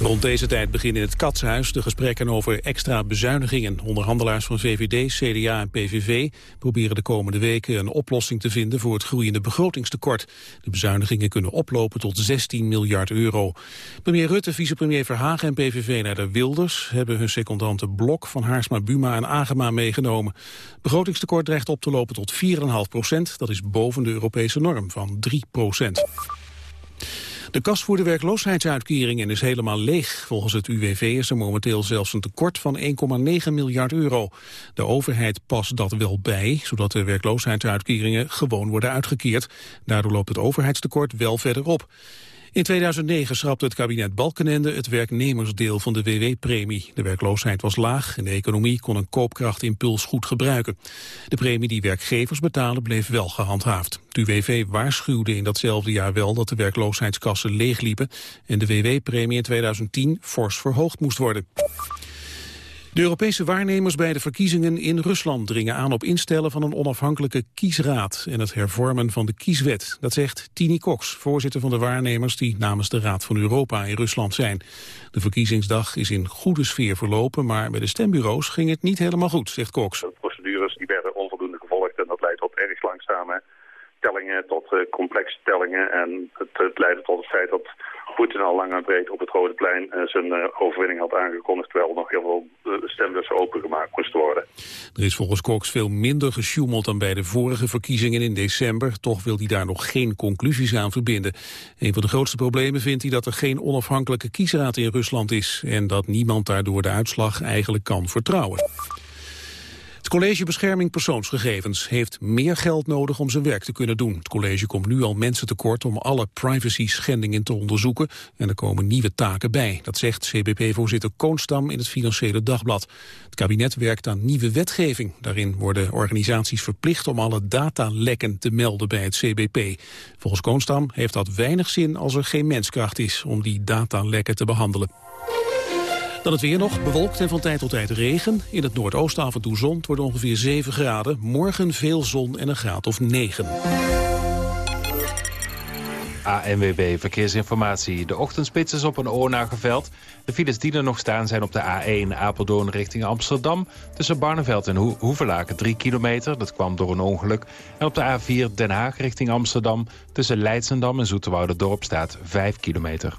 Rond deze tijd beginnen in het Katshuis de gesprekken over extra bezuinigingen. Onderhandelaars van VVD, CDA en PVV proberen de komende weken een oplossing te vinden voor het groeiende begrotingstekort. De bezuinigingen kunnen oplopen tot 16 miljard euro. Premier Rutte, vicepremier Verhagen en PVV-leider Wilders hebben hun secondanten Blok van Haarsma Buma en Agema meegenomen. Begrotingstekort dreigt op te lopen tot 4,5 procent. Dat is boven de Europese norm van 3 procent. De kas voor de werkloosheidsuitkeringen is helemaal leeg. Volgens het UWV is er momenteel zelfs een tekort van 1,9 miljard euro. De overheid past dat wel bij, zodat de werkloosheidsuitkeringen gewoon worden uitgekeerd. Daardoor loopt het overheidstekort wel verder op. In 2009 schrapte het kabinet Balkenende het werknemersdeel van de WW-premie. De werkloosheid was laag en de economie kon een koopkrachtimpuls goed gebruiken. De premie die werkgevers betalen bleef wel gehandhaafd. Het UWV waarschuwde in datzelfde jaar wel dat de werkloosheidskassen leegliepen... en de WW-premie in 2010 fors verhoogd moest worden. De Europese waarnemers bij de verkiezingen in Rusland dringen aan op instellen van een onafhankelijke kiesraad en het hervormen van de kieswet. Dat zegt Tini Cox, voorzitter van de waarnemers die namens de Raad van Europa in Rusland zijn. De verkiezingsdag is in goede sfeer verlopen, maar bij de stembureaus ging het niet helemaal goed, zegt Cox. De procedures die werden onvoldoende gevolgd en dat leidt tot erg langzame tellingen, tot uh, complexe tellingen en het, het leidde tot het feit dat Poetin al lang en breed op het Rode Plein uh, zijn uh, overwinning had aangekondigd... terwijl er nog heel veel uh, stembussen opengemaakt moesten worden. Er is volgens Cox veel minder gesjoemeld dan bij de vorige verkiezingen in december. Toch wil hij daar nog geen conclusies aan verbinden. Een van de grootste problemen vindt hij dat er geen onafhankelijke kiesraad in Rusland is... en dat niemand daardoor de uitslag eigenlijk kan vertrouwen. College Bescherming Persoonsgegevens heeft meer geld nodig om zijn werk te kunnen doen. Het college komt nu al mensen tekort om alle privacy-schendingen te onderzoeken en er komen nieuwe taken bij. Dat zegt CBP-voorzitter Koonstam in het Financiële Dagblad. Het kabinet werkt aan nieuwe wetgeving. Daarin worden organisaties verplicht om alle datalekken te melden bij het CBP. Volgens Koonstam heeft dat weinig zin als er geen menskracht is om die datalekken te behandelen. Dan het weer nog, bewolkt en van tijd tot tijd regen. In het noordoosten af en toe zon, het wordt ongeveer 7 graden. Morgen veel zon en een graad of 9. ANWB Verkeersinformatie. De ochtendspits is op een oor nageveld. De files die er nog staan zijn op de A1 Apeldoorn richting Amsterdam. Tussen Barneveld en Ho Hoevelaken 3 kilometer. Dat kwam door een ongeluk. En op de A4 Den Haag richting Amsterdam. Tussen Leidsendam en Dorp staat 5 kilometer.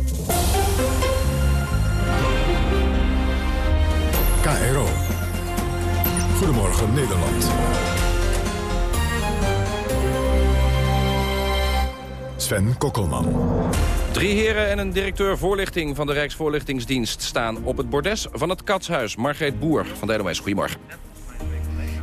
KRO. Goedemorgen Nederland. Sven Kokkelman. Drie heren en een directeur voorlichting van de Rijksvoorlichtingsdienst... staan op het bordes van het Katshuis. Margreet Boer van de NOS, goedemorgen.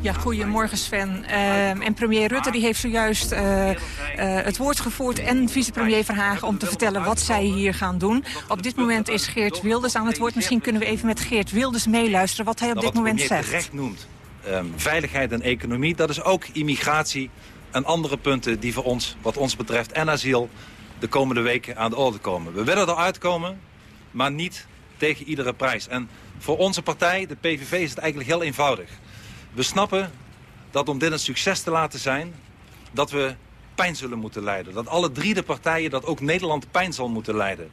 Ja, goedemorgen Sven. Uh, en premier Rutte die heeft zojuist uh, uh, het woord gevoerd... en vicepremier Verhagen om te vertellen wat zij hier gaan doen. Op dit moment is Geert Wilders aan het woord. Misschien kunnen we even met Geert Wilders meeluisteren... wat hij op dit moment zegt. Wat terecht noemt, um, veiligheid en economie... dat is ook immigratie en andere punten die voor ons, wat ons betreft... en asiel de komende weken aan de orde komen. We willen eruit komen, maar niet tegen iedere prijs. En voor onze partij, de PVV, is het eigenlijk heel eenvoudig... We snappen dat om dit een succes te laten zijn... dat we pijn zullen moeten leiden. Dat alle drie de partijen, dat ook Nederland pijn zal moeten leiden.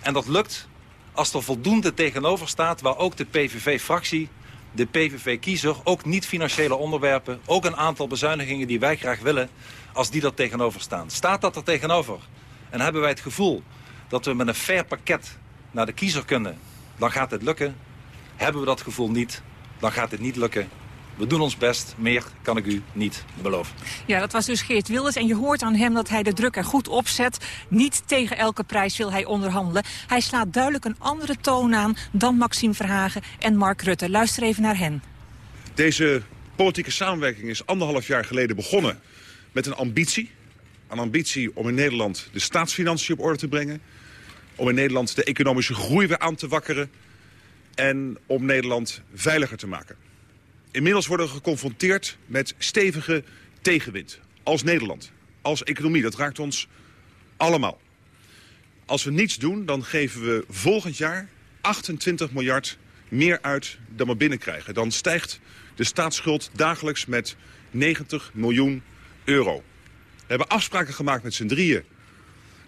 En dat lukt als er voldoende tegenover staat... waar ook de PVV-fractie de PVV-kiezer ook niet-financiële onderwerpen... ook een aantal bezuinigingen die wij graag willen... als die er tegenover staan. Staat dat er tegenover? En hebben wij het gevoel dat we met een fair pakket naar de kiezer kunnen... dan gaat het lukken. Hebben we dat gevoel niet, dan gaat het niet lukken. We doen ons best, meer kan ik u niet beloven. Ja, dat was dus Geert Wilders. En je hoort aan hem dat hij de druk er goed op zet. Niet tegen elke prijs wil hij onderhandelen. Hij slaat duidelijk een andere toon aan dan Maxime Verhagen en Mark Rutte. Luister even naar hen. Deze politieke samenwerking is anderhalf jaar geleden begonnen met een ambitie. Een ambitie om in Nederland de staatsfinanciën op orde te brengen. Om in Nederland de economische groei weer aan te wakkeren. En om Nederland veiliger te maken. Inmiddels worden we geconfronteerd met stevige tegenwind. Als Nederland, als economie. Dat raakt ons allemaal. Als we niets doen, dan geven we volgend jaar 28 miljard meer uit dan we binnenkrijgen. Dan stijgt de staatsschuld dagelijks met 90 miljoen euro. We hebben afspraken gemaakt met z'n drieën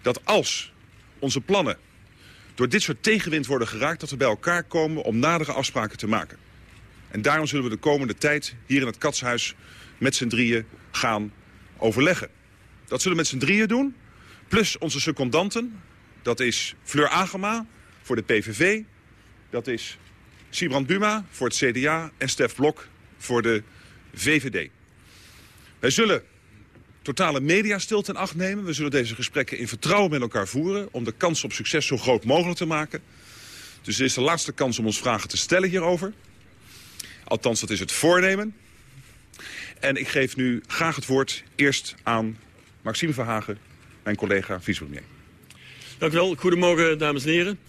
dat als onze plannen door dit soort tegenwind worden geraakt... dat we bij elkaar komen om nadere afspraken te maken. En daarom zullen we de komende tijd hier in het Katshuis met z'n drieën gaan overleggen. Dat zullen we met z'n drieën doen, plus onze secondanten. Dat is Fleur Agema voor de PVV, dat is Sibrand Buma voor het CDA en Stef Blok voor de VVD. Wij zullen totale mediastilte in acht nemen. We zullen deze gesprekken in vertrouwen met elkaar voeren... om de kans op succes zo groot mogelijk te maken. Dus dit is de laatste kans om ons vragen te stellen hierover. Althans, dat is het voornemen. En ik geef nu graag het woord eerst aan Maxime Verhagen, mijn collega vicepremier. Dank u wel. Goedemorgen, dames en heren.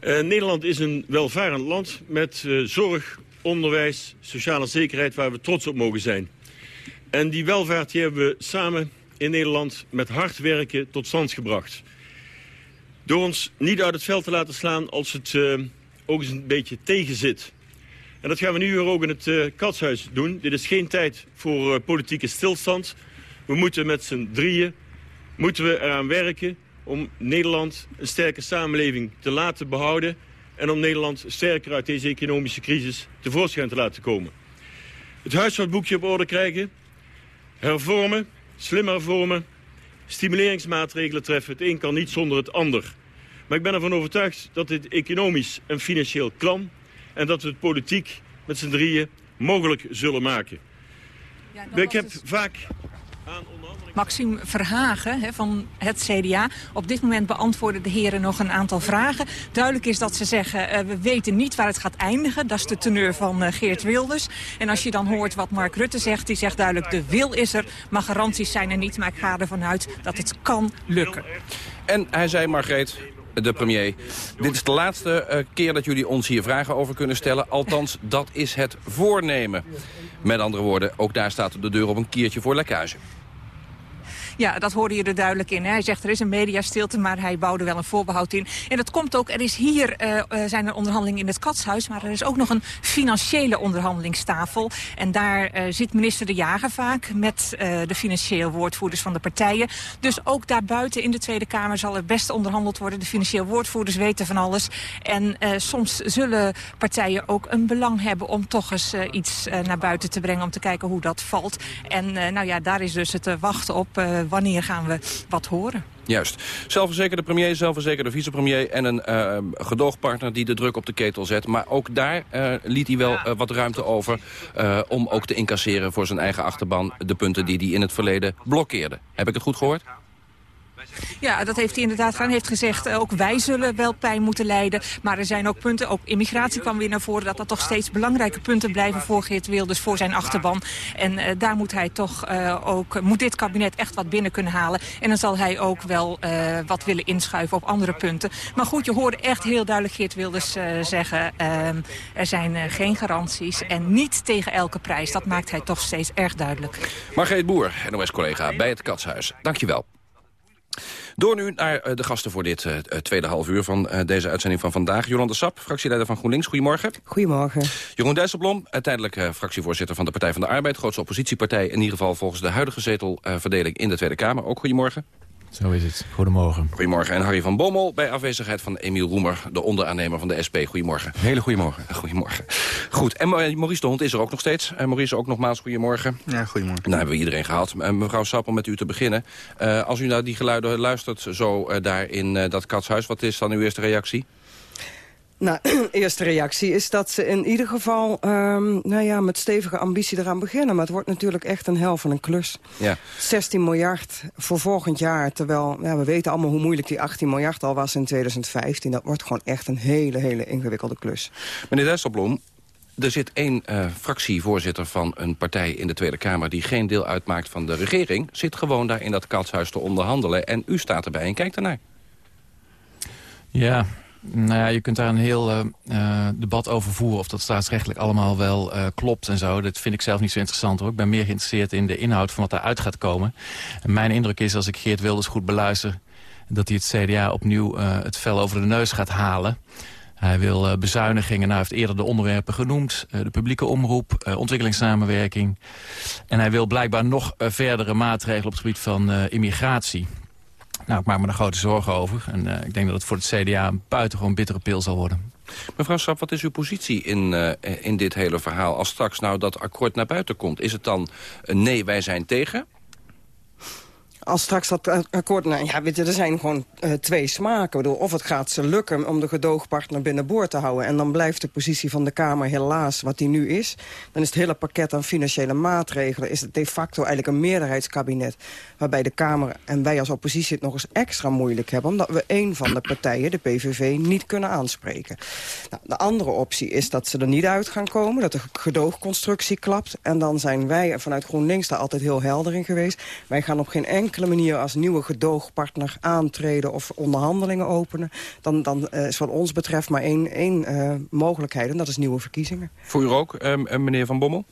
Uh, Nederland is een welvarend land met uh, zorg, onderwijs, sociale zekerheid waar we trots op mogen zijn. En die welvaart die hebben we samen in Nederland met hard werken tot stand gebracht. Door ons niet uit het veld te laten slaan als het uh, ook eens een beetje tegenzit. En dat gaan we nu hier ook in het uh, Katshuis doen. Dit is geen tijd voor uh, politieke stilstand. We moeten met z'n drieën moeten we eraan werken om Nederland een sterke samenleving te laten behouden... en om Nederland sterker uit deze economische crisis tevoorschijn te laten komen. Het huishoudboekje op orde krijgen, hervormen, slimmer hervormen... stimuleringsmaatregelen treffen. Het een kan niet zonder het ander. Maar ik ben ervan overtuigd dat dit economisch en financieel kan en dat we het politiek met z'n drieën mogelijk zullen maken. Ja, ik heb dus... vaak aan Maxime Verhagen hè, van het CDA. Op dit moment beantwoorden de heren nog een aantal vragen. Duidelijk is dat ze zeggen, uh, we weten niet waar het gaat eindigen. Dat is de teneur van uh, Geert Wilders. En als je dan hoort wat Mark Rutte zegt, die zegt duidelijk... de wil is er, maar garanties zijn er niet. Maar ik ga ervan uit dat het kan lukken. En hij zei, Margreet, de premier. Dit is de laatste uh, keer dat jullie ons hier vragen over kunnen stellen. Althans, dat is het voornemen. Met andere woorden, ook daar staat de deur op een kiertje voor lekkuizen. Ja, dat hoorde je er duidelijk in. Hij zegt er is een mediastilte, maar hij bouwde wel een voorbehoud in. En dat komt ook, er is hier uh, zijn er onderhandelingen in het Katshuis... maar er is ook nog een financiële onderhandelingstafel. En daar uh, zit minister De Jager vaak met de financieel woordvoerders van de partijen. Dus ook daarbuiten in de Tweede Kamer zal er best onderhandeld worden. De financieel woordvoerders weten van alles. En soms zullen partijen ook een belang hebben om toch eens iets naar buiten te brengen... om te kijken hoe dat valt. En nou ja, daar is dus het wachten op wanneer gaan we wat horen. Juist. Zelfverzekerde premier, zelfverzekerde vicepremier... en een uh, gedoogpartner die de druk op de ketel zet. Maar ook daar uh, liet hij wel uh, wat ruimte over... om ook te incasseren voor zijn eigen achterban... de punten die hij in het verleden blokkeerde. Heb ik het goed gehoord? Ja, dat heeft hij inderdaad gedaan. Hij heeft gezegd, uh, ook wij zullen wel pijn moeten lijden. Maar er zijn ook punten, ook immigratie kwam weer naar voren... dat dat toch steeds belangrijke punten blijven voor Geert Wilders, voor zijn achterban. En uh, daar moet hij toch uh, ook, moet dit kabinet echt wat binnen kunnen halen. En dan zal hij ook wel wat willen inschuiven op andere punten. Maar goed, je hoorde echt heel duidelijk Geert Wilders zeggen... Er zijn geen garanties en niet tegen elke prijs. Dat maakt hij toch steeds erg duidelijk. Margreet Boer, NOS-collega bij het Katshuis. Dankjewel. Door nu naar eh, de gasten voor dit uh, tweede half uur van uh, deze uitzending van vandaag. Jolande Sap, fractieleider van GroenLinks. Goedemorgen. Goedemorgen. Jeroen Dijsselblom, tijdelijk fractievoorzitter van de Partij van de Arbeid. Grootste oppositiepartij, in ieder geval volgens de huidige zetelverdeling in de Tweede Kamer. Ook goedemorgen. Zo is het. Goedemorgen. Goedemorgen. En Harry van Bommel bij afwezigheid van Emiel Roemer... de onderaannemer van de SP. Goedemorgen. Hele goedemorgen. Goedemorgen. Goed. En Maurice de Hond is er ook nog steeds. En Maurice ook nogmaals goedemorgen. Ja, goedemorgen. Nou hebben we iedereen gehad. mevrouw Sappel, met u te beginnen. Uh, als u naar die geluiden luistert zo uh, daar in uh, dat katshuis... wat is dan uw eerste reactie? Nou, eerste reactie is dat ze in ieder geval um, nou ja, met stevige ambitie eraan beginnen. Maar het wordt natuurlijk echt een hel van een klus. Ja. 16 miljard voor volgend jaar. Terwijl ja, we weten allemaal hoe moeilijk die 18 miljard al was in 2015. Dat wordt gewoon echt een hele, hele ingewikkelde klus. Meneer Dijsselbloem, er zit één uh, fractievoorzitter van een partij in de Tweede Kamer... die geen deel uitmaakt van de regering... zit gewoon daar in dat katshuis te onderhandelen. En u staat erbij en kijkt ernaar. Ja, nou ja, je kunt daar een heel uh, uh, debat over voeren... of dat staatsrechtelijk allemaal wel uh, klopt en zo. Dat vind ik zelf niet zo interessant. hoor. Ik ben meer geïnteresseerd in de inhoud van wat daaruit gaat komen. En mijn indruk is, als ik Geert Wilders goed beluister... dat hij het CDA opnieuw het vel over de neus gaat halen. Hij wil bezuinigingen. Nou, hij heeft eerder de onderwerpen genoemd. de publieke omroep, ontwikkelingssamenwerking. En hij wil blijkbaar nog verdere maatregelen op het gebied van immigratie. Nou, ik maak me er grote zorgen over. En uh, ik denk dat het voor het CDA een buitengewoon bittere pil zal worden. Mevrouw Sap, wat is uw positie in, uh, in dit hele verhaal... als straks nou dat akkoord naar buiten komt? Is het dan een nee, wij zijn tegen? Als straks dat akkoord... Nou ja, weet je, er zijn gewoon uh, twee smaken. Ik bedoel, of het gaat ze lukken om de gedoogpartner binnenboord te houden... en dan blijft de positie van de Kamer helaas wat die nu is. Dan is het hele pakket aan financiële maatregelen... is de facto eigenlijk een meerderheidskabinet... waarbij de Kamer en wij als oppositie het nog eens extra moeilijk hebben... omdat we één van de partijen, de PVV, niet kunnen aanspreken. Nou, de andere optie is dat ze er niet uit gaan komen... dat de gedoogconstructie klapt. En dan zijn wij vanuit GroenLinks daar altijd heel helder in geweest. Wij gaan op geen enkele enkele manier als nieuwe gedoogpartner aantreden of onderhandelingen openen, dan, dan uh, is wat ons betreft maar één, één uh, mogelijkheid en dat is nieuwe verkiezingen. Voor u ook, uh, meneer Van Bommel?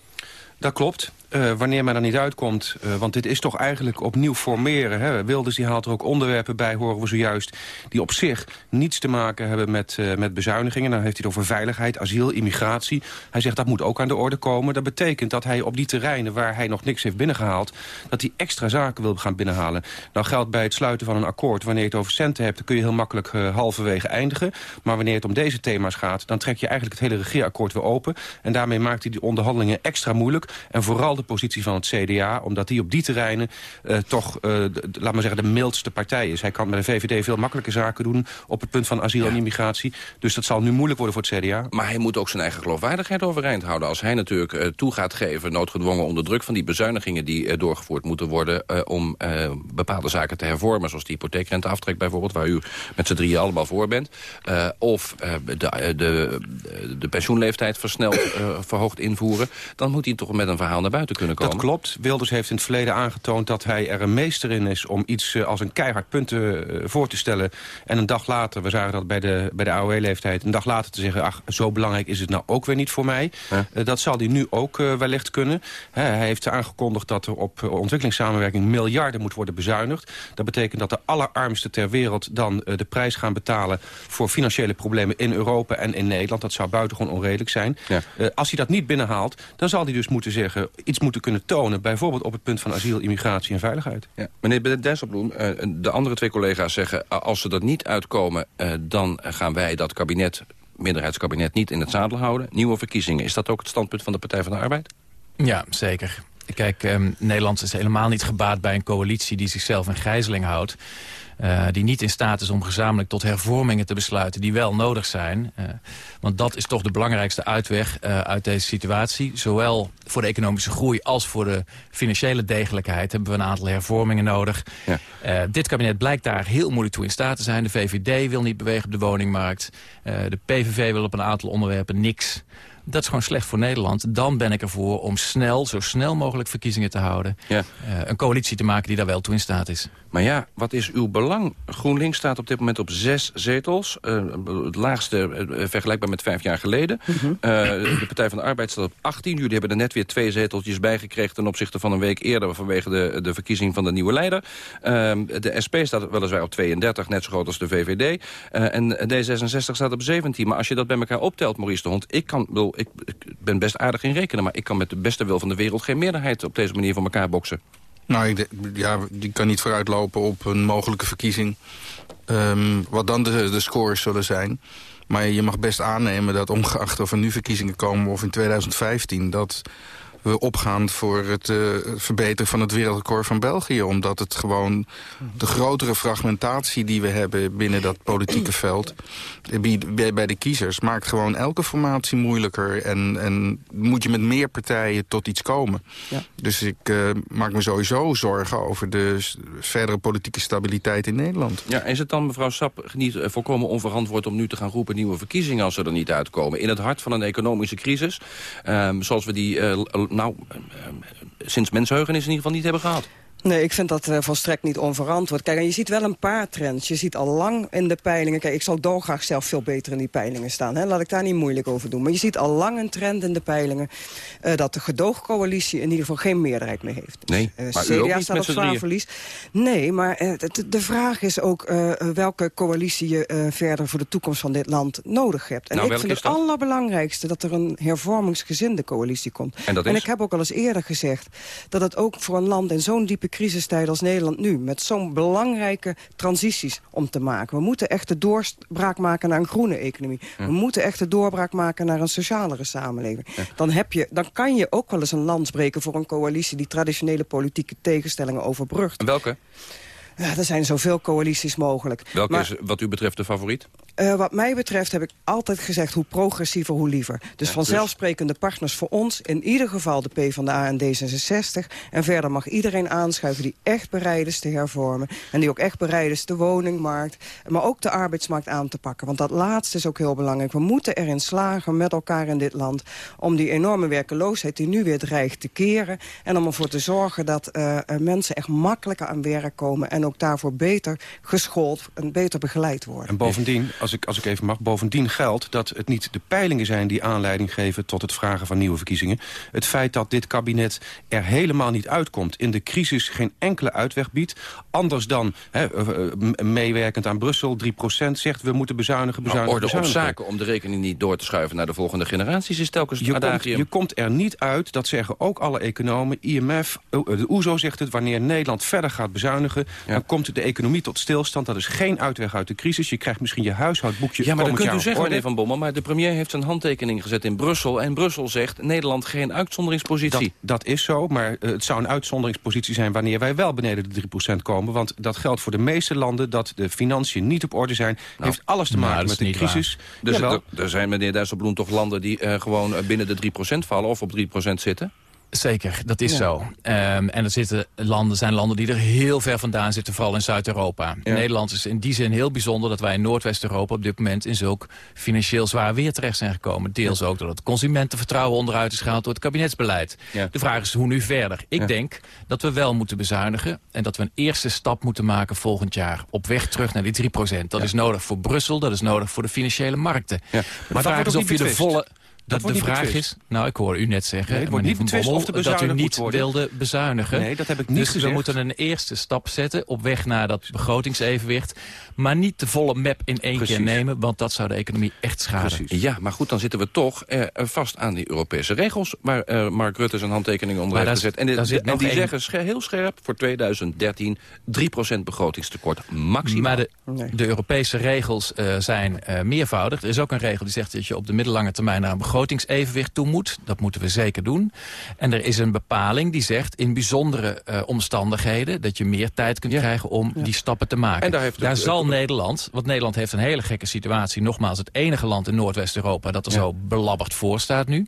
Dat klopt. Uh, wanneer men er niet uitkomt, uh, want dit is toch eigenlijk opnieuw formeren. Hè? Wilders die haalt er ook onderwerpen bij, horen we zojuist... die op zich niets te maken hebben met, uh, met bezuinigingen. Dan heeft hij het over veiligheid, asiel, immigratie. Hij zegt dat moet ook aan de orde komen. Dat betekent dat hij op die terreinen waar hij nog niks heeft binnengehaald... dat hij extra zaken wil gaan binnenhalen. Nou geldt bij het sluiten van een akkoord... wanneer je het over centen hebt, dan kun je heel makkelijk halverwege eindigen. Maar wanneer het om deze thema's gaat... dan trek je eigenlijk het hele regeerakkoord weer open. En daarmee maakt hij die onderhandelingen extra moeilijk. En vooral de positie van het CDA... omdat die op die terreinen uh, toch, uh, de, laat maar zeggen, de mildste partij is. Hij kan met de VVD veel makkelijke zaken doen... op het punt van asiel en immigratie. Dus dat zal nu moeilijk worden voor het CDA. Maar hij moet ook zijn eigen geloofwaardigheid overeind houden. Als hij natuurlijk uh, toe gaat geven, noodgedwongen onder druk... van die bezuinigingen die doorgevoerd moeten worden... om bepaalde zaken te hervormen, zoals die hypotheekrenteaftrek bijvoorbeeld... waar u met z'n drieën allemaal voor bent. of de, de, de pensioenleeftijd versneld verhoogd invoeren... dan moet hij toch met een verhaal naar buiten kunnen komen. Dat klopt. Wilders heeft in het verleden aangetoond dat hij er een meester in is... om iets uh, als een keihard punt uh, voor te stellen. En een dag later, we zagen dat bij de, bij de AOW-leeftijd... een dag later te zeggen, ach, zo belangrijk is het nou ook weer niet voor mij. Uh, dat zal hij nu ook wellicht kunnen. Hij heeft aangekondigd dat er op ontwikkelingssamenwerking... miljarden moet worden bezuinigd. Dat betekent dat de allerarmsten ter wereld dan de prijs gaan betalen... voor financiële problemen in Europa en in Nederland. Dat zou buitengewoon onredelijk zijn. Ja. als hij dat niet binnenhaalt, dan zal hij dus moeten zeggen... iets moeten kunnen tonen, bijvoorbeeld op het punt van asiel, immigratie en veiligheid. Ja. Meneer Dijsselbloem, uh, de andere twee collega's zeggen... als ze er niet uitkomen, uh, dan gaan wij dat kabinet, minderheidskabinet... niet in het zadel houden. Nieuwe verkiezingen, is dat ook het standpunt van de Partij van de Arbeid? Ja, zeker. Kijk, um, Nederland is helemaal niet gebaat bij een coalitie... die zichzelf in gijzeling houdt. Uh, die niet in staat is om gezamenlijk tot hervormingen te besluiten... die wel nodig zijn. Uh, want dat is toch de belangrijkste uitweg uh, uit deze situatie. Zowel voor de economische groei als voor de financiële degelijkheid... hebben we een aantal hervormingen nodig. Ja. dit kabinet blijkt daar heel moeilijk toe in staat te zijn. De VVD wil niet bewegen op de woningmarkt. de PVV wil op een aantal onderwerpen niks dat is gewoon slecht voor Nederland. Dan ben ik ervoor om snel, zo snel mogelijk verkiezingen te houden. Ja. Uh, een coalitie te maken die daar wel toe in staat is. Maar ja, wat is uw belang? GroenLinks staat op dit moment op zes zetels. Uh, het laagste uh, vergelijkbaar met vijf jaar geleden. Mm -hmm. de Partij van de Arbeid staat op 18. Jullie hebben er net weer twee zeteltjes bijgekregen... ten opzichte van een week eerder vanwege de, de verkiezing van de nieuwe leider. Ehm, de SP staat weliswaar op 32, net zo groot als de VVD. en D66 staat op 17. Maar als je dat bij elkaar optelt, Maurice de Hond... ik kan, bedoel, ik, ik, ben best aardig in rekenen... maar ik kan met de beste wil van de wereld geen meerderheid op deze manier voor elkaar boksen. Nou, ik, ja, die kan niet vooruitlopen op een mogelijke verkiezing. Um, wat dan de, de scores zullen zijn. Maar je mag best aannemen dat ongeacht of er nu verkiezingen komen of in 2015... dat we opgaan voor het uh, verbeteren van het wereldrecord van België. Omdat het gewoon de grotere fragmentatie die we hebben binnen dat politieke veld... bij, bij de kiezers maakt gewoon elke formatie moeilijker. En, en moet je met meer partijen tot iets komen. Ja. Dus ik uh, maak me sowieso zorgen over de verdere politieke stabiliteit in Nederland. Ja, is het dan, mevrouw Sap, niet uh, volkomen onverantwoord om nu te gaan roepen nieuwe verkiezingen als ze er niet uitkomen? In het hart van een economische crisis, um, zoals we die nou, sinds mensheugenis in ieder geval niet hebben gehad. Nee, ik vind dat uh, volstrekt niet onverantwoord. Kijk, en je ziet wel een paar trends. Je ziet al lang in de peilingen... Kijk, ik zal dolgraag zelf veel beter in die peilingen staan. Hè? Laat ik daar niet moeilijk over doen. Maar je ziet al lang een trend in de peilingen... Uh, dat de gedoogcoalitie in ieder geval geen meerderheid meer heeft. Nee, uh, maar CDA staat op zwaar verlies. Nee, maar de, de, vraag is ook welke coalitie je verder... voor de toekomst van dit land nodig hebt. En nou, ik vind het allerbelangrijkste dat er een hervormingsgezinde coalitie komt. En, dat is? en ik heb ook al eens eerder gezegd... dat het ook voor een land in zo'n diepe crisistijd als Nederland nu... met zo'n belangrijke transities om te maken. We moeten echt de doorbraak maken naar een groene economie. We moeten echt de doorbraak maken naar een socialere samenleving. Dan, heb je, dan kan je ook wel eens een land spreken voor een coalitie... die traditionele politieke tegenstellingen overbrugt. En welke? Ja, er zijn zoveel coalities mogelijk. Welke maar, is wat u betreft de favoriet? Uh, wat mij betreft heb ik altijd gezegd hoe progressiever, hoe liever. Dus ja, vanzelfsprekende dus... partners voor ons, in ieder geval de PvdA en D66. En verder mag iedereen aanschuiven die echt bereid is te hervormen. En die ook echt bereid is de woningmarkt, maar ook de arbeidsmarkt aan te pakken. Want dat laatste is ook heel belangrijk. We moeten erin slagen met elkaar in dit land... om die enorme werkeloosheid die nu weer dreigt te keren... en om ervoor te zorgen dat uh, mensen echt makkelijker aan werk komen... en ook daarvoor beter geschoold en beter begeleid worden. En bovendien, als ik, als ik even mag, bovendien geldt dat het niet de peilingen zijn... die aanleiding geven tot het vragen van nieuwe verkiezingen. Het feit dat dit kabinet er helemaal niet uitkomt... in de crisis geen enkele uitweg biedt. Anders dan he, meewerkend aan Brussel, 3% zegt... we moeten bezuinigen, bezuinigen, nou, orde op zaken om de rekening niet door te schuiven... naar de volgende generaties is telkens je komt, je komt er niet uit, dat zeggen ook alle economen... IMF, de OESO zegt het, wanneer Nederland verder gaat bezuinigen... Ja. dan komt de economie tot stilstand. Dat is geen uitweg uit de crisis. Je krijgt misschien je huishoudboekje Ja, maar dat kunt u zeggen, meneer Van Bommel. Maar de premier heeft zijn handtekening gezet in Brussel. En Brussel zegt Nederland geen uitzonderingspositie. Dat, dat is zo, maar uh, het zou een uitzonderingspositie zijn... wanneer wij wel beneden de 3% komen. Want dat geldt voor de meeste landen dat de financiën niet op orde zijn. Nou, heeft alles te maken nou, met de crisis. Waar. Dus er, er, zijn, meneer Dijsselbloem, toch landen die uh, gewoon binnen de 3% vallen... of op 3% zitten? Zeker, dat is ja. zo. Um, en er zitten landen, zijn landen die er heel ver vandaan zitten, vooral in Zuid-Europa. Ja. Nederland is in die zin heel bijzonder dat wij in Noordwest-Europa op dit moment in zulk financieel zwaar weer terecht zijn gekomen. Deels ook doordat het consumentenvertrouwen onderuit is gehaald door het kabinetsbeleid. Ja. De vraag is hoe nu verder. Ik denk dat we wel moeten bezuinigen en dat we een eerste stap moeten maken volgend jaar op weg terug naar die 3%. Dat is nodig voor Brussel, dat is nodig voor de financiële markten. Maar de vraag is of je de volle... Dat, de vraag betwist. is, nou ik hoor u net zeggen, nee, het wordt niet betwist of dat u niet wilde bezuinigen. Nee, dat heb ik niet dus gezegd. we moeten een eerste stap zetten op weg naar dat begrotingsevenwicht. Maar niet de volle map in één Precies. keer nemen, want dat zou de economie echt schaden. Precies. Ja, maar goed, dan zitten we toch eh, vast aan die Europese regels... waar eh, Mark Rutte zijn handtekening onder heeft gezet. En, de, de, en die een... zeggen scher, heel scherp voor 2013 3% begrotingstekort maximaal. Maar de, nee. de Europese regels uh, zijn uh, meervoudig. Er is ook een regel die zegt dat je op de middellange termijn... naar een begrotingsevenwicht toe moet. Dat moeten we zeker doen. En er is een bepaling die zegt in bijzondere uh, omstandigheden... dat je meer tijd kunt ja. krijgen om ja. die stappen te maken. En daar, heeft daar zal Nederland, want Nederland heeft een hele gekke situatie... nogmaals het enige land in Noordwest-Europa dat er ja. zo belabberd voor staat nu.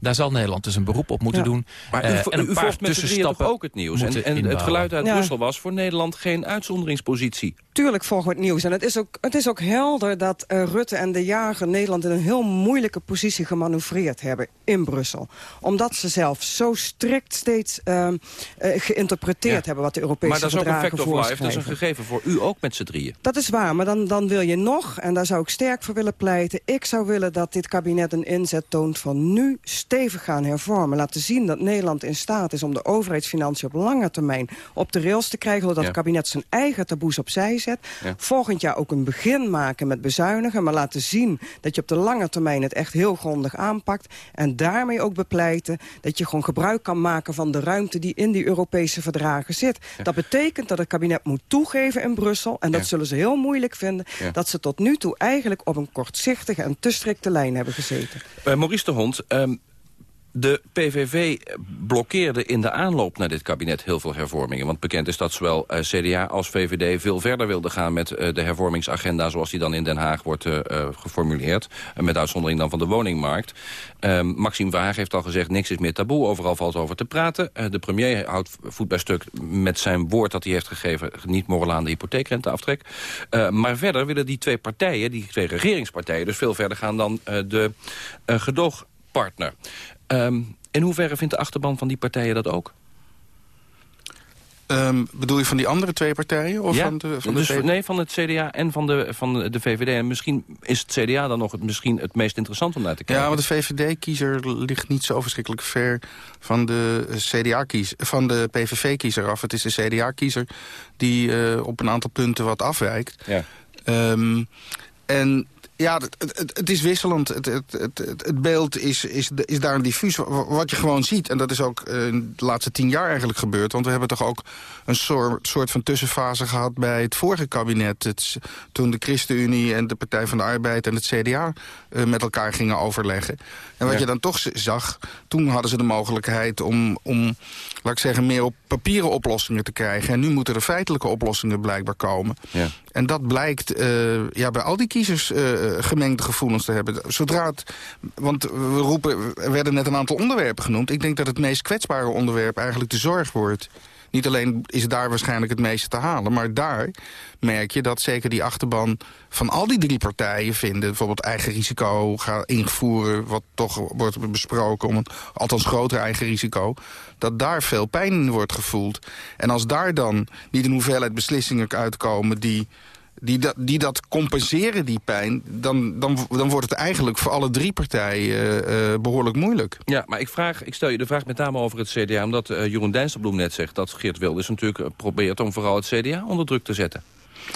Daar zal Nederland dus een beroep op moeten doen. Maar uh, u, en een u paar tussenstappen ook het nieuws. En, en het geluid uit Brussel was voor Nederland geen uitzonderingspositie. Tuurlijk volgen we het nieuws. En het is ook, het is ook helder dat uh, Rutte en de jager Nederland... in een heel moeilijke positie gemanoeuvreerd hebben in Brussel. Omdat ze zelf zo strikt steeds uh, uh, geïnterpreteerd ja. hebben... wat de Europese verdragen. Maar dat is ook een fact of life. Dat is een gegeven voor u ook met z'n drieën. Dat is waar, maar dan, dan wil je nog... en daar zou ik sterk voor willen pleiten... ik zou willen dat dit kabinet een inzet toont van nu stevig gaan hervormen. Laten zien dat Nederland in staat is om de overheidsfinanciën... op lange termijn op de rails te krijgen... doordat ja. het kabinet zijn eigen taboes opzij zet. Ja. Volgend jaar ook een begin maken met bezuinigen... maar laten zien dat je op de lange termijn het echt heel grondig aanpakt. En daarmee ook bepleiten dat je gewoon gebruik kan maken van de ruimte die in die Europese verdragen zit. Dat betekent dat het kabinet moet toegeven in Brussel. En dat zullen ze heel moeilijk vinden. Dat ze tot nu toe eigenlijk op een kortzichtige en te strikte lijn hebben gezeten. Uh, Maurice de Hond, ehm, de PVV blokkeerde in de aanloop naar dit kabinet heel veel hervormingen. Want bekend is dat zowel uh, CDA als VVD veel verder wilden gaan... met uh, de hervormingsagenda zoals die dan in Den Haag wordt uh, geformuleerd. met uitzondering dan van de woningmarkt. Ehm, Maxime Verhaag heeft al gezegd, niks is meer taboe. Overal valt over te praten. de premier houdt voet bij stuk met zijn woord dat hij heeft gegeven... niet morrel aan de hypotheekrenteaftrek. maar verder willen die twee partijen, die twee regeringspartijen... dus veel verder gaan dan de gedoogpartner. Um, in hoeverre vindt de achterban van die partijen dat ook? Um, bedoel je van die andere twee partijen? Of ja, van de, van de dus, nee, van het CDA en van de, van de VVD. En misschien is het CDA dan nog het, misschien het meest interessant om naar te kijken. Ja, want de VVD-kiezer ligt niet zo verschrikkelijk ver van de, CDA-kiezer, van de PVV-kiezer af. Het is de CDA-kiezer die uh, op een aantal punten wat afwijkt. Ja. Um, en ja, het, het, het, is wisselend. Het, het, beeld is, is, is daar een diffuus. Wat je gewoon ziet, en dat is ook uh, de laatste tien jaar eigenlijk gebeurd... want we hebben toch ook een soort, soort van tussenfase gehad bij het vorige kabinet... Toen de ChristenUnie en de Partij van de Arbeid en het CDA uh, met elkaar gingen overleggen. En wat je dan toch zag, toen hadden ze de mogelijkheid om, om, laat ik zeggen... meer op papieren oplossingen te krijgen. En nu moeten er feitelijke oplossingen blijkbaar komen. Ja. En dat blijkt uh, ja, bij al die kiezers uh, gemengde gevoelens te hebben. Zodra het, want we roepen, er werden net een aantal onderwerpen genoemd. Ik denk dat het meest kwetsbare onderwerp eigenlijk de zorg wordt. Niet alleen is daar waarschijnlijk het meeste te halen... maar daar merk je dat zeker die achterban van al die drie partijen vinden... bijvoorbeeld eigen risico gaan invoeren... wat toch wordt besproken om een althans groter eigen risico... dat daar veel pijn in wordt gevoeld. En als daar dan niet een hoeveelheid beslissingen uitkomen... die die dat, die dat compenseren, die pijn... Dan, dan, dan wordt het eigenlijk voor alle drie partijen uh, behoorlijk moeilijk. Ja, maar ik, vraag, ik stel je de vraag met name over het CDA... omdat uh, Jeroen Dijsselbloem net zegt dat Geert Wilders natuurlijk probeert... om vooral het CDA onder druk te zetten.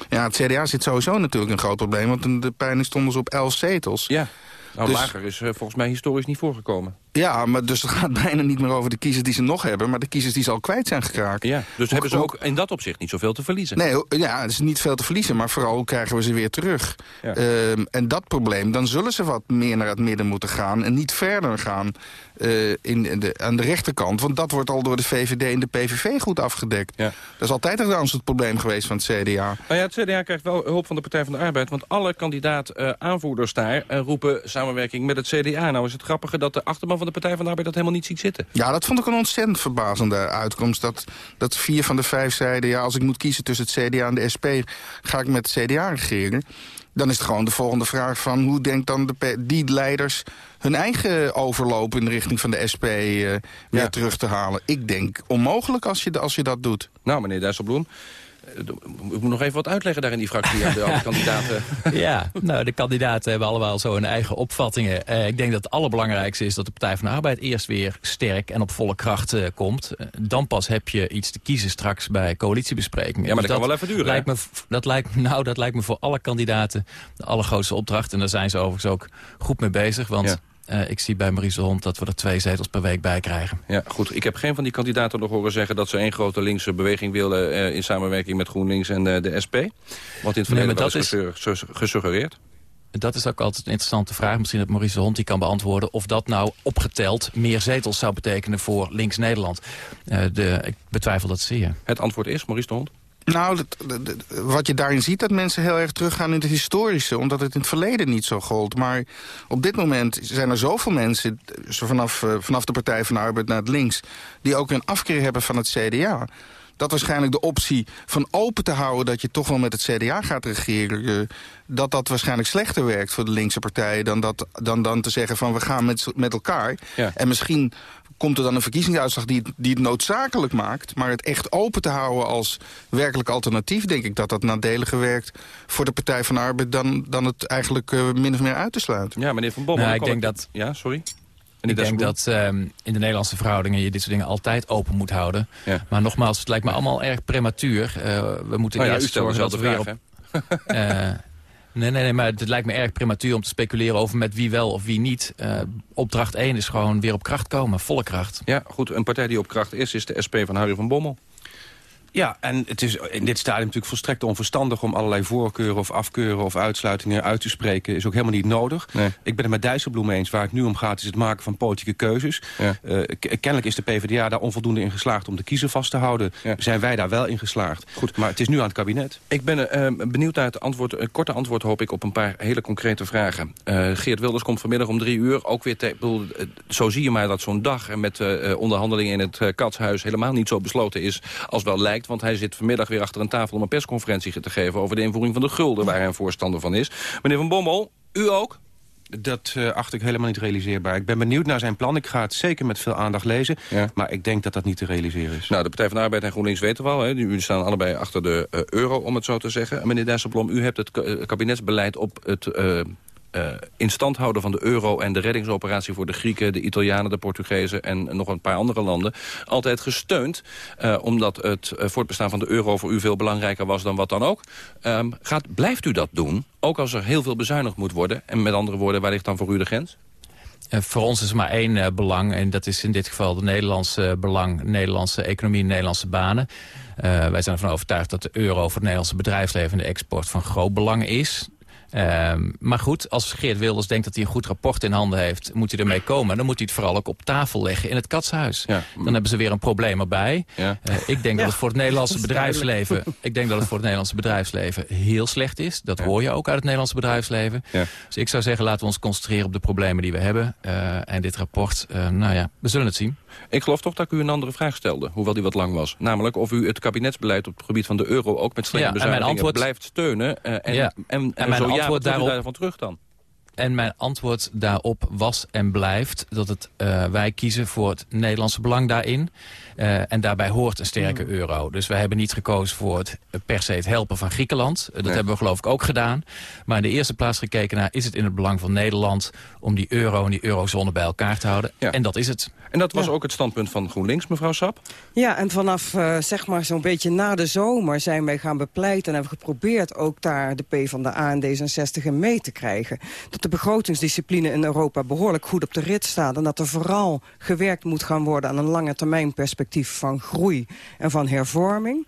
Ja, het CDA zit sowieso natuurlijk een groot probleem... want de pijn stonden ze op elf zetels. Ja. Nou, dus, lager is volgens mij historisch niet voorgekomen. Ja, maar dus het gaat bijna niet meer over de kiezers die ze nog hebben... maar de kiezers die ze al kwijt zijn gekraakt. Ja, dus hebben ze ook in dat opzicht niet zoveel te verliezen? Nee, ja, het is niet veel te verliezen, maar vooral krijgen we ze weer terug. Ja. Uh, en dat probleem, dan zullen ze wat meer naar het midden moeten gaan... en niet verder gaan uh, in de, aan de rechterkant. Want dat wordt al door de VVD en de PVV goed afgedekt. Ja. Dat is altijd trouwens het probleem geweest van het CDA. Nou ja, het CDA krijgt wel hulp van de Partij van de Arbeid... want alle kandidaat-aanvoerders uh, daar roepen samenwerking met het CDA. Nou is het grappige dat de achterban van de Partij van de Arbeid dat helemaal niet ziet zitten. Ja, dat vond ik een ontzettend verbazende uitkomst. Dat, dat vier van de vijf zeiden, ja, als ik moet kiezen tussen het CDA en de SP... ga ik met het CDA regeren. Dan is het gewoon de volgende vraag van hoe denkt dan de, die leiders hun eigen overloop in de richting van de SP uh, eh, weer terug te halen. Ik denk onmogelijk als je, als je dat doet. Nou, meneer Dijsselbloem, ik moet nog even wat uitleggen daar in die fractie aan de andere kandidaten. Ja, nou, de kandidaten hebben allemaal zo hun eigen opvattingen. Uh, ik denk dat het allerbelangrijkste is dat de Partij van de Arbeid eerst weer sterk en op volle kracht uh, komt. Uh, dan pas heb je iets te kiezen straks bij coalitiebesprekingen. Ja, maar dus dat, kan wel even duren. Lijkt me, dat, lijkt, nou, dat lijkt me voor alle kandidaten de allergrootste opdracht. En daar zijn ze overigens ook goed mee bezig, want... Ja. Uh, ik zie bij Maurice Hond dat we er twee zetels per week bij krijgen. Ja, goed. Ik heb geen van die kandidaten nog horen zeggen... dat ze één grote linkse beweging willen... Uh, in samenwerking met GroenLinks en uh, de SP. Wat in het verleden nee, is, gesuggereerd. Dat is ook altijd een interessante vraag. Misschien dat Maurice Hond die kan beantwoorden... of dat nou opgeteld meer zetels zou betekenen voor links-Nederland. ik betwijfel dat zeer. Het antwoord is, Maurice de Hond? Nou, wat je daarin ziet, dat mensen heel erg teruggaan in het historische... omdat het in het verleden niet zo gold. Maar op dit moment zijn er zoveel mensen... Vanaf, eh, vanaf de Partij van de Arbeid naar het links... die ook een afkeer hebben van het CDA dat waarschijnlijk de optie van open te houden... dat je toch wel met het CDA gaat regeren... Eh, dat dat waarschijnlijk slechter werkt voor de linkse partijen... dan, dat, dan, dan te zeggen van we gaan met, met elkaar. En misschien komt er dan een verkiezingsuitslag die het, die het noodzakelijk maakt. Maar het echt open te houden als werkelijk alternatief... denk ik dat dat nadeliger werkt voor de Partij van de Arbeid... dan, dan het eigenlijk uh, min of meer uit te sluiten. Ja, meneer Van Bommel. Nou, ik denk dat... Ja, sorry. En ik denk dat um, in de Nederlandse verhoudingen je dit soort dingen altijd open moet houden. Ja. Maar nogmaals, het lijkt me allemaal erg prematuur. Uh, we moeten oh ja, eerst zorgen dat we weer op... Nee, nee, nee, maar het lijkt me erg prematuur om te speculeren over met wie wel of wie niet. Uh, opdracht 1 is gewoon weer op kracht komen, volle kracht. Ja, goed, een partij die op kracht is, is de SP van Harry van Bommel. Ja, en het is in dit stadium natuurlijk volstrekt onverstandig... om allerlei voorkeuren of afkeuren of uitsluitingen uit te spreken. is ook helemaal niet nodig. Ik ben het met Dijsselbloem eens. Waar het nu om gaat is het maken van politieke keuzes. Ja. Uh, kennelijk is de PvdA daar onvoldoende in geslaagd om de kiezer vast te houden. Zijn wij daar wel in geslaagd. Goed. Maar het is nu aan het kabinet. Ik ben uh, benieuwd naar het antwoord, een korte antwoord hoop ik op een paar hele concrete vragen. Uh, Geert Wilders komt vanmiddag om drie uur. Ook weer te, zo zie je maar dat zo'n dag met onderhandelingen in het Katshuis... helemaal niet zo besloten is als wel lijkt want hij zit vanmiddag weer achter een tafel om een persconferentie te geven... over de invoering van de gulden, waar hij een voorstander van is. Meneer Van Bommel, u ook? Dat uh, acht ik helemaal niet realiseerbaar. Ik ben benieuwd naar zijn plan. Ik ga het zeker met veel aandacht lezen. Maar ik denk dat dat niet te realiseren is. Nou, de Partij van de Arbeid en GroenLinks weten wel. Hè. Jullie staan allebei achter de uh, euro, om het zo te zeggen. Meneer Dijsselbloem, u hebt het kabinetsbeleid op het... Uh, uh, in stand houden van de euro en de reddingsoperatie voor de Grieken, de Italianen, de Portugezen en nog een paar andere landen altijd gesteund. Uh, omdat het uh, voortbestaan van de euro voor u veel belangrijker was dan wat dan ook. Um, gaat, blijft u dat doen, ook als er heel veel bezuinigd moet worden? En met andere woorden, waar ligt dan voor u de grens? voor ons is maar één belang. En dat is in dit geval de Nederlandse belang. Nederlandse economie, Nederlandse banen. Wij zijn ervan overtuigd dat de euro voor het Nederlandse bedrijfsleven... en de export van groot belang is. Um, maar goed, als Geert Wilders denkt dat hij een goed rapport in handen heeft... moet hij ermee komen. Dan moet hij het vooral ook op tafel leggen in het katshuis. Ja. Dan hebben ze weer een probleem erbij. Ja. Uh, ik denk dat het voor het Nederlandse bedrijfsleven... ik denk dat het voor het Nederlandse bedrijfsleven heel slecht is. Dat hoor je ook uit het Nederlandse bedrijfsleven. Dus ik zou zeggen, laten we ons concentreren op de problemen die we hebben. Uh, en dit rapport, uh, nou ja, we zullen het zien. Ik geloof toch dat ik u een andere vraag stelde, hoewel die wat lang was. Namelijk of u het kabinetsbeleid op het gebied van de euro... ook met strenge ja, bezuinigingen antwoord... blijft steunen. Uh, en, ja. en, en, en, mijn zo ja, wat daarop... daarvan terug dan? En mijn antwoord daarop was en blijft dat het, uh, wij kiezen voor het Nederlandse belang daarin. Uh, en daarbij hoort een sterke mm. euro. Dus wij hebben niet gekozen voor het, per se het helpen van Griekenland. Dat hebben we geloof ik ook gedaan. Maar in de eerste plaats gekeken naar... is het in het belang van Nederland om die euro en die eurozone bij elkaar te houden? Ja. En dat is het. En dat was ook het standpunt van GroenLinks, mevrouw Sap? Ja, en vanaf uh, zeg maar zo'n beetje na de zomer zijn wij gaan bepleiten... en hebben geprobeerd ook daar de P van de A en D66 in mee te krijgen. Dat de begrotingsdiscipline in Europa behoorlijk goed op de rit staat... en dat er vooral gewerkt moet gaan worden aan een lange termijn perspectief van groei en van hervorming.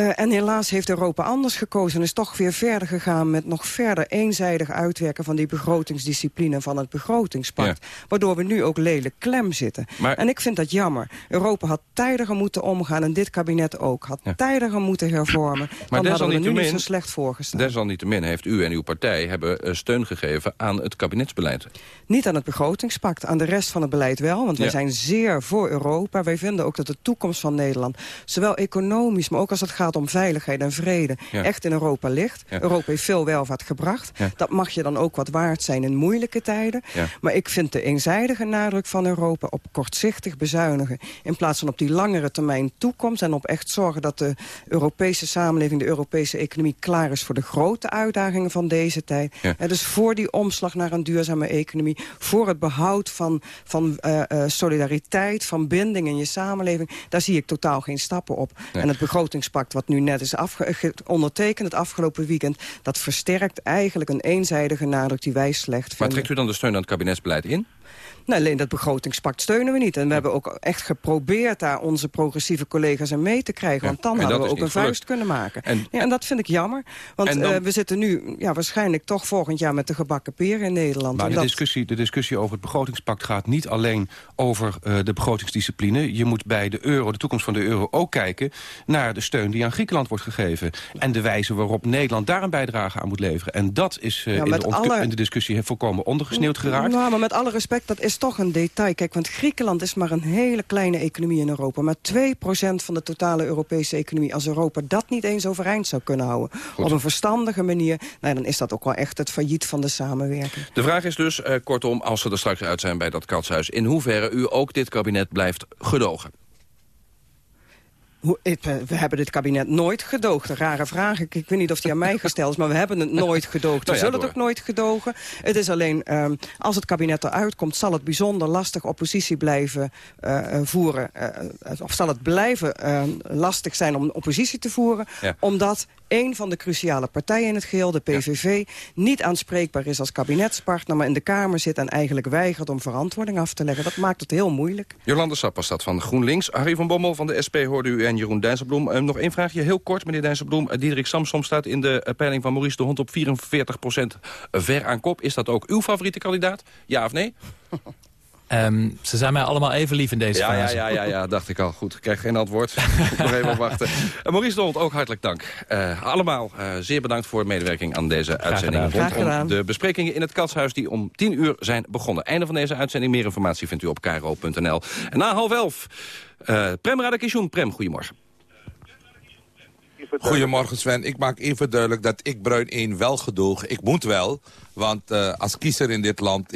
Uh, en helaas heeft Europa anders gekozen en is toch weer verder gegaan... met nog verder eenzijdig uitwerken van die begrotingsdiscipline van het begrotingspact. Waardoor we nu ook lelijk klem zitten. Maar... En ik vind dat jammer. Europa had tijdiger moeten omgaan en dit kabinet ook. Had ja. tijdiger moeten hervormen. Maar dan hadden we er nu niet zo slecht voorgestaan. Desalniettemin heeft u en uw partij hebben uh, steun gegeven aan het kabinetsbeleid. Niet aan het begrotingspact, aan de rest van het beleid wel. Want wij ja. zijn zeer voor Europa. Wij vinden ook dat de toekomst van Nederland... zowel economisch, maar ook als het gaat om veiligheid en vrede ja. echt in Europa ligt. Ja. Europa heeft veel welvaart gebracht. Dat mag je dan ook wat waard zijn in moeilijke tijden. Maar ik vind de eenzijdige nadruk van Europa op kortzichtig bezuinigen... in plaats van op die langere termijn toekomst... en op echt zorgen dat de Europese samenleving, de Europese economie... klaar is voor de grote uitdagingen van deze tijd. Ja. dus voor die omslag naar een duurzame economie... voor het behoud van, van uh, uh, solidariteit, van binding in je samenleving... daar zie ik totaal geen stappen op. En het begrotingspact wat nu net is ondertekend het afgelopen weekend... dat versterkt eigenlijk een eenzijdige nadruk die wij slecht vinden. Maar trekt u dan de steun aan het kabinetsbeleid in? Nou, alleen dat begrotingspact steunen we niet. En we hebben ook echt geprobeerd daar onze progressieve collega's in mee te krijgen. Want dan hadden we ook een vuist kunnen maken. En, ja, en dat vind ik jammer. Want dan... uh, we zitten nu ja, waarschijnlijk toch volgend jaar met de gebakken peer in Nederland. Maar de, dat... discussie, de discussie over het begrotingspact gaat niet alleen over uh, de begrotingsdiscipline. Je moet bij de euro, de toekomst van de euro, ook kijken naar de steun die aan Griekenland wordt gegeven. En de wijze waarop Nederland daar een bijdrage aan moet leveren. En dat is uh, ja, in, de alle... in, de discussie volkomen ondergesneeuwd geraakt. Nou, maar met alle respect, dat is toch een detail. Kijk, want Griekenland is maar een hele kleine economie in Europa. Maar 2% van de totale Europese economie. Als Europa dat niet eens overeind zou kunnen houden... op een verstandige manier... Nou, dan is dat ook wel echt het failliet van de samenwerking. De vraag is dus, uh, kortom, als ze er straks uit zijn bij dat katshuis... in hoeverre u ook dit kabinet blijft gedogen? We hebben dit kabinet nooit gedoogd. Een rare vraag. Ik, ik weet niet of die aan mij gesteld is, maar we hebben het nooit gedoogd. We nou ja, zullen het ook nooit gedogen. Het is alleen, um, als het kabinet eruit komt... zal het bijzonder lastig oppositie blijven uh, voeren. Uh, of zal het blijven uh, lastig zijn om oppositie te voeren. Ja. Omdat één van de cruciale partijen in het geheel, de PVV... niet aanspreekbaar is als kabinetspartner... maar in de Kamer zit en eigenlijk weigert om verantwoording af te leggen. Dat maakt het heel moeilijk. Jolande Sapper staat van GroenLinks. Harry van Bommel van de SP hoorde u en Jeroen Dijsselbloem. Uh, nog één vraagje, heel kort, meneer Dijsselbloem. Uh, Diederik Samsom staat in de uh, peiling van Maurice de Hond op 44% ver aan kop. Is dat ook uw favoriete kandidaat? Ja of nee? Um, ze zijn mij allemaal even lief in deze ja, fase. Ja, ja, ja, ja, dacht ik al. Goed, ik krijg geen antwoord. nog even wachten. Uh, Maurice de Hond, ook hartelijk dank. Uh, allemaal uh, zeer bedankt voor medewerking aan deze Graag uitzending. Graag rondom de besprekingen in het Katshuis die om 10 uur zijn begonnen. Einde van deze uitzending. Meer informatie vindt u op kro.nl. En na half elf, Prem Radakishun. Prem, goedemorgen. Goedemorgen Sven. Ik maak even duidelijk dat ik Bruin 1 wel gedoog. Ik moet wel, want uh, als kiezer in dit land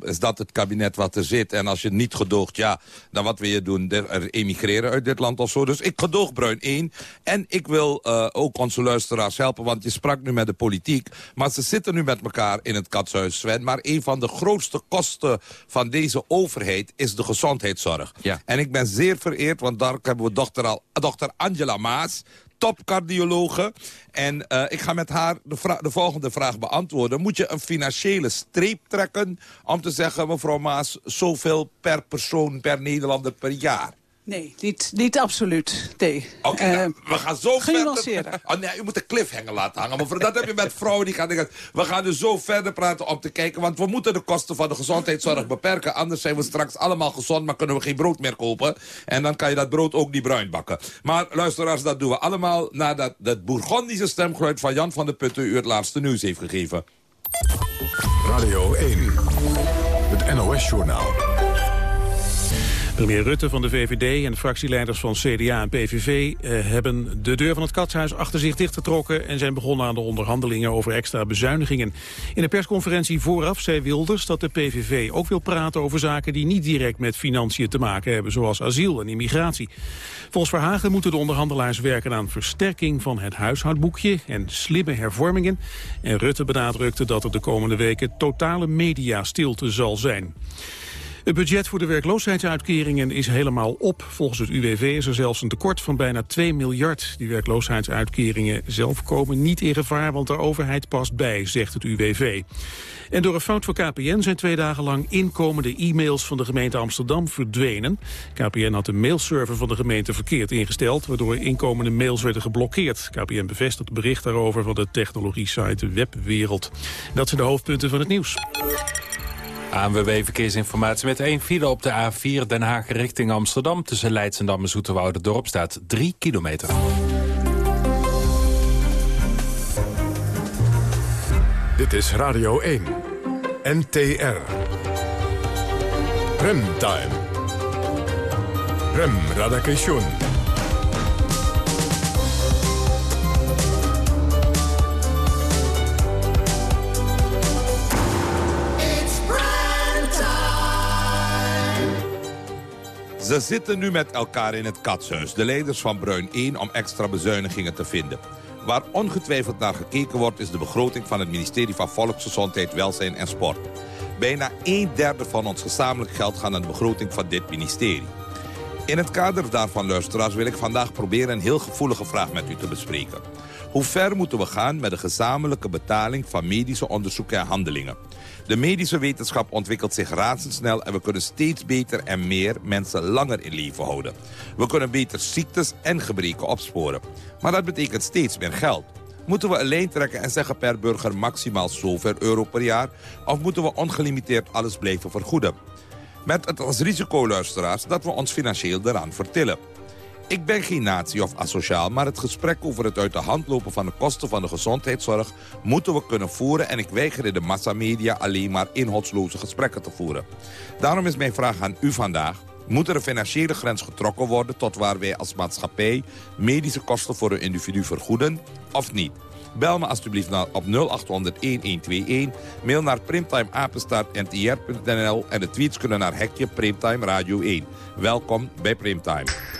is dat het kabinet wat er zit. En als je niet gedoogt, ja, dan wat wil je doen? Er emigreren uit dit land of zo. Dus ik gedoog Bruin 1. En ik wil uh, ook onze luisteraars helpen, want je sprak nu met de politiek. Maar ze zitten nu met elkaar in het katshuis, Sven. Maar een van de grootste kosten van deze overheid is de gezondheidszorg. Ja. En ik ben zeer vereerd, want daar hebben we dochter, al, dochter Angela Maas topcardiologe. En uh, ik ga met haar de, de, volgende vraag beantwoorden. Moet je een financiële streep trekken om te zeggen... mevrouw Maas, zoveel per persoon, per Nederlander per jaar? Nee, niet, niet absoluut. Nee. Oké, okay, uh, we gaan zo verder... Oh nee, u moet de cliffhanger laten hangen. Maar dat heb je met vrouwen die gaan denken... We gaan dus zo verder praten om te kijken... want we moeten de kosten van de gezondheidszorg beperken. Anders zijn we straks allemaal gezond... maar kunnen we geen brood meer kopen. En dan kan je dat brood ook niet bruin bakken. Maar luisteraars, dat doen we allemaal... nadat het Bourgondische stemgeluid van Jan van der Putten... u het laatste nieuws heeft gegeven. Radio 1, het NOS-journaal. Premier Rutte van de VVD en fractieleiders van CDA en PVV eh, hebben de deur van het katshuis achter zich dichtgetrokken en zijn begonnen aan de onderhandelingen over extra bezuinigingen. In de persconferentie vooraf zei Wilders dat de PVV ook wil praten over zaken die niet direct met financiën te maken hebben, zoals asiel en immigratie. Volgens Verhagen moeten de onderhandelaars werken aan versterking van het huishoudboekje en slimme hervormingen. En Rutte benadrukte dat er de komende weken totale mediastilte zal zijn. Het budget voor de werkloosheidsuitkeringen is helemaal op. Volgens het UWV is er zelfs een tekort van bijna 2 miljard. Die werkloosheidsuitkeringen zelf komen niet in gevaar... want de overheid past bij, zegt het UWV. En door een fout van KPN zijn twee dagen lang inkomende e-mails van de gemeente Amsterdam verdwenen. KPN had de mailserver van de gemeente verkeerd ingesteld, waardoor inkomende mails werden geblokkeerd. KPN bevestigt bericht daarover van de technologie-site Webwereld. Dat zijn de hoofdpunten van het nieuws. ANWB Verkeersinformatie met één file op de A4 Den Haag richting Amsterdam. Tussen Leidsendam en Dorp staat 3 kilometer. Dit is Radio 1. NTR. Remtime. Rem Radakation. Ze zitten nu met elkaar in het katshuis, de leiders van Bruin 1, om extra bezuinigingen te vinden. Waar ongetwijfeld naar gekeken wordt is de begroting van het ministerie van Volksgezondheid, Welzijn en Sport. Bijna een derde van ons gezamenlijk geld gaat naar de begroting van dit ministerie. In het kader daarvan, luisteraars, wil ik vandaag proberen een heel gevoelige vraag met u te bespreken. Hoe ver moeten we gaan met de gezamenlijke betaling van medische onderzoeken en handelingen? De medische wetenschap ontwikkelt zich razendsnel en we kunnen steeds beter en meer mensen langer in leven houden. We kunnen beter ziektes en gebreken opsporen. Maar dat betekent steeds meer geld. Moeten we een lijn trekken en zeggen per burger maximaal zoveel euro per jaar? Of moeten we ongelimiteerd alles blijven vergoeden? Met het als risico, luisteraars, dat we ons financieel eraan vertillen. Ik ben geen nazi of asociaal, maar het gesprek over het uit de hand lopen van de kosten van de gezondheidszorg moeten we kunnen voeren en ik weiger in de massamedia alleen maar inhoudsloze gesprekken te voeren. Daarom is mijn vraag aan u vandaag. Moet er een financiële grens getrokken worden tot waar wij als maatschappij medische kosten voor een individu vergoeden of niet? Bel me alsjeblieft op 0800-1121. Mail naar primtimeapenstaartntr.nl en de tweets kunnen naar hekje Primtime Radio 1. Welkom bij Primtime.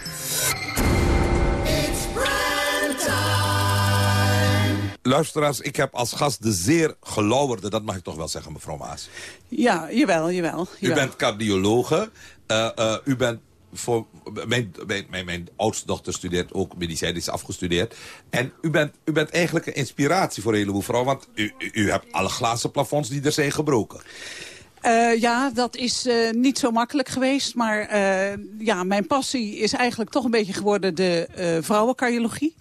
Luisteraars, ik heb als gast de zeer gelauwerde, dat mag ik toch wel zeggen, mevrouw Maas. Ja, jawel, jawel. jawel. U bent cardiologe, uh, uh, u bent voor mijn, mijn, mijn, mijn oudste dochter studeert ook medicijn, is afgestudeerd. En u bent, u bent eigenlijk een inspiratie voor een heleboel vrouwen. Want u, u, u hebt alle glazen plafonds die er zijn gebroken. Uh, ja, dat is uh, niet zo makkelijk geweest. Maar uh, ja, mijn passie is eigenlijk toch een beetje geworden de vrouwencardiologie.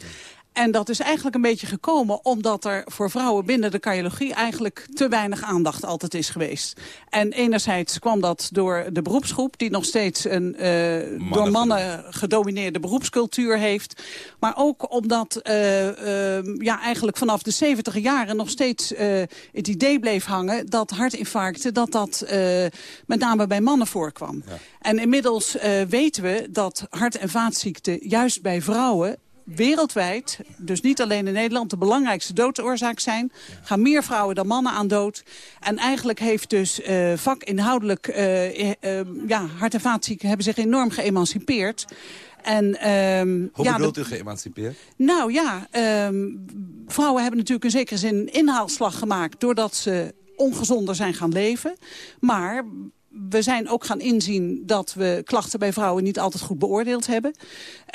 En dat is eigenlijk een beetje gekomen omdat er voor vrouwen binnen de cardiologie eigenlijk te weinig aandacht altijd is geweest. En enerzijds kwam dat door de beroepsgroep die nog steeds een uh, door mannen gedomineerde beroepscultuur heeft. Maar ook omdat uh, uh, ja, eigenlijk vanaf de 70 jaren nog steeds het idee bleef hangen dat hartinfarcten dat dat met name bij mannen voorkwam. Ja. En inmiddels weten we dat hart- en vaatziekten juist bij vrouwen wereldwijd, dus niet alleen in Nederland, de belangrijkste doodsoorzaak zijn. Gaan meer vrouwen dan mannen aan dood. En eigenlijk heeft dus uh, vakinhoudelijk, uh, uh, ja, hart- en vaatzieken hebben zich enorm geëmancipeerd. En, um, Hoe ja, bedoelt u geëmancipeerd? Nou ja, um, vrouwen hebben natuurlijk in zekere zin een inhaalslag gemaakt... doordat ze ongezonder zijn gaan leven. Maar we zijn ook gaan inzien dat we klachten bij vrouwen niet altijd goed beoordeeld hebben.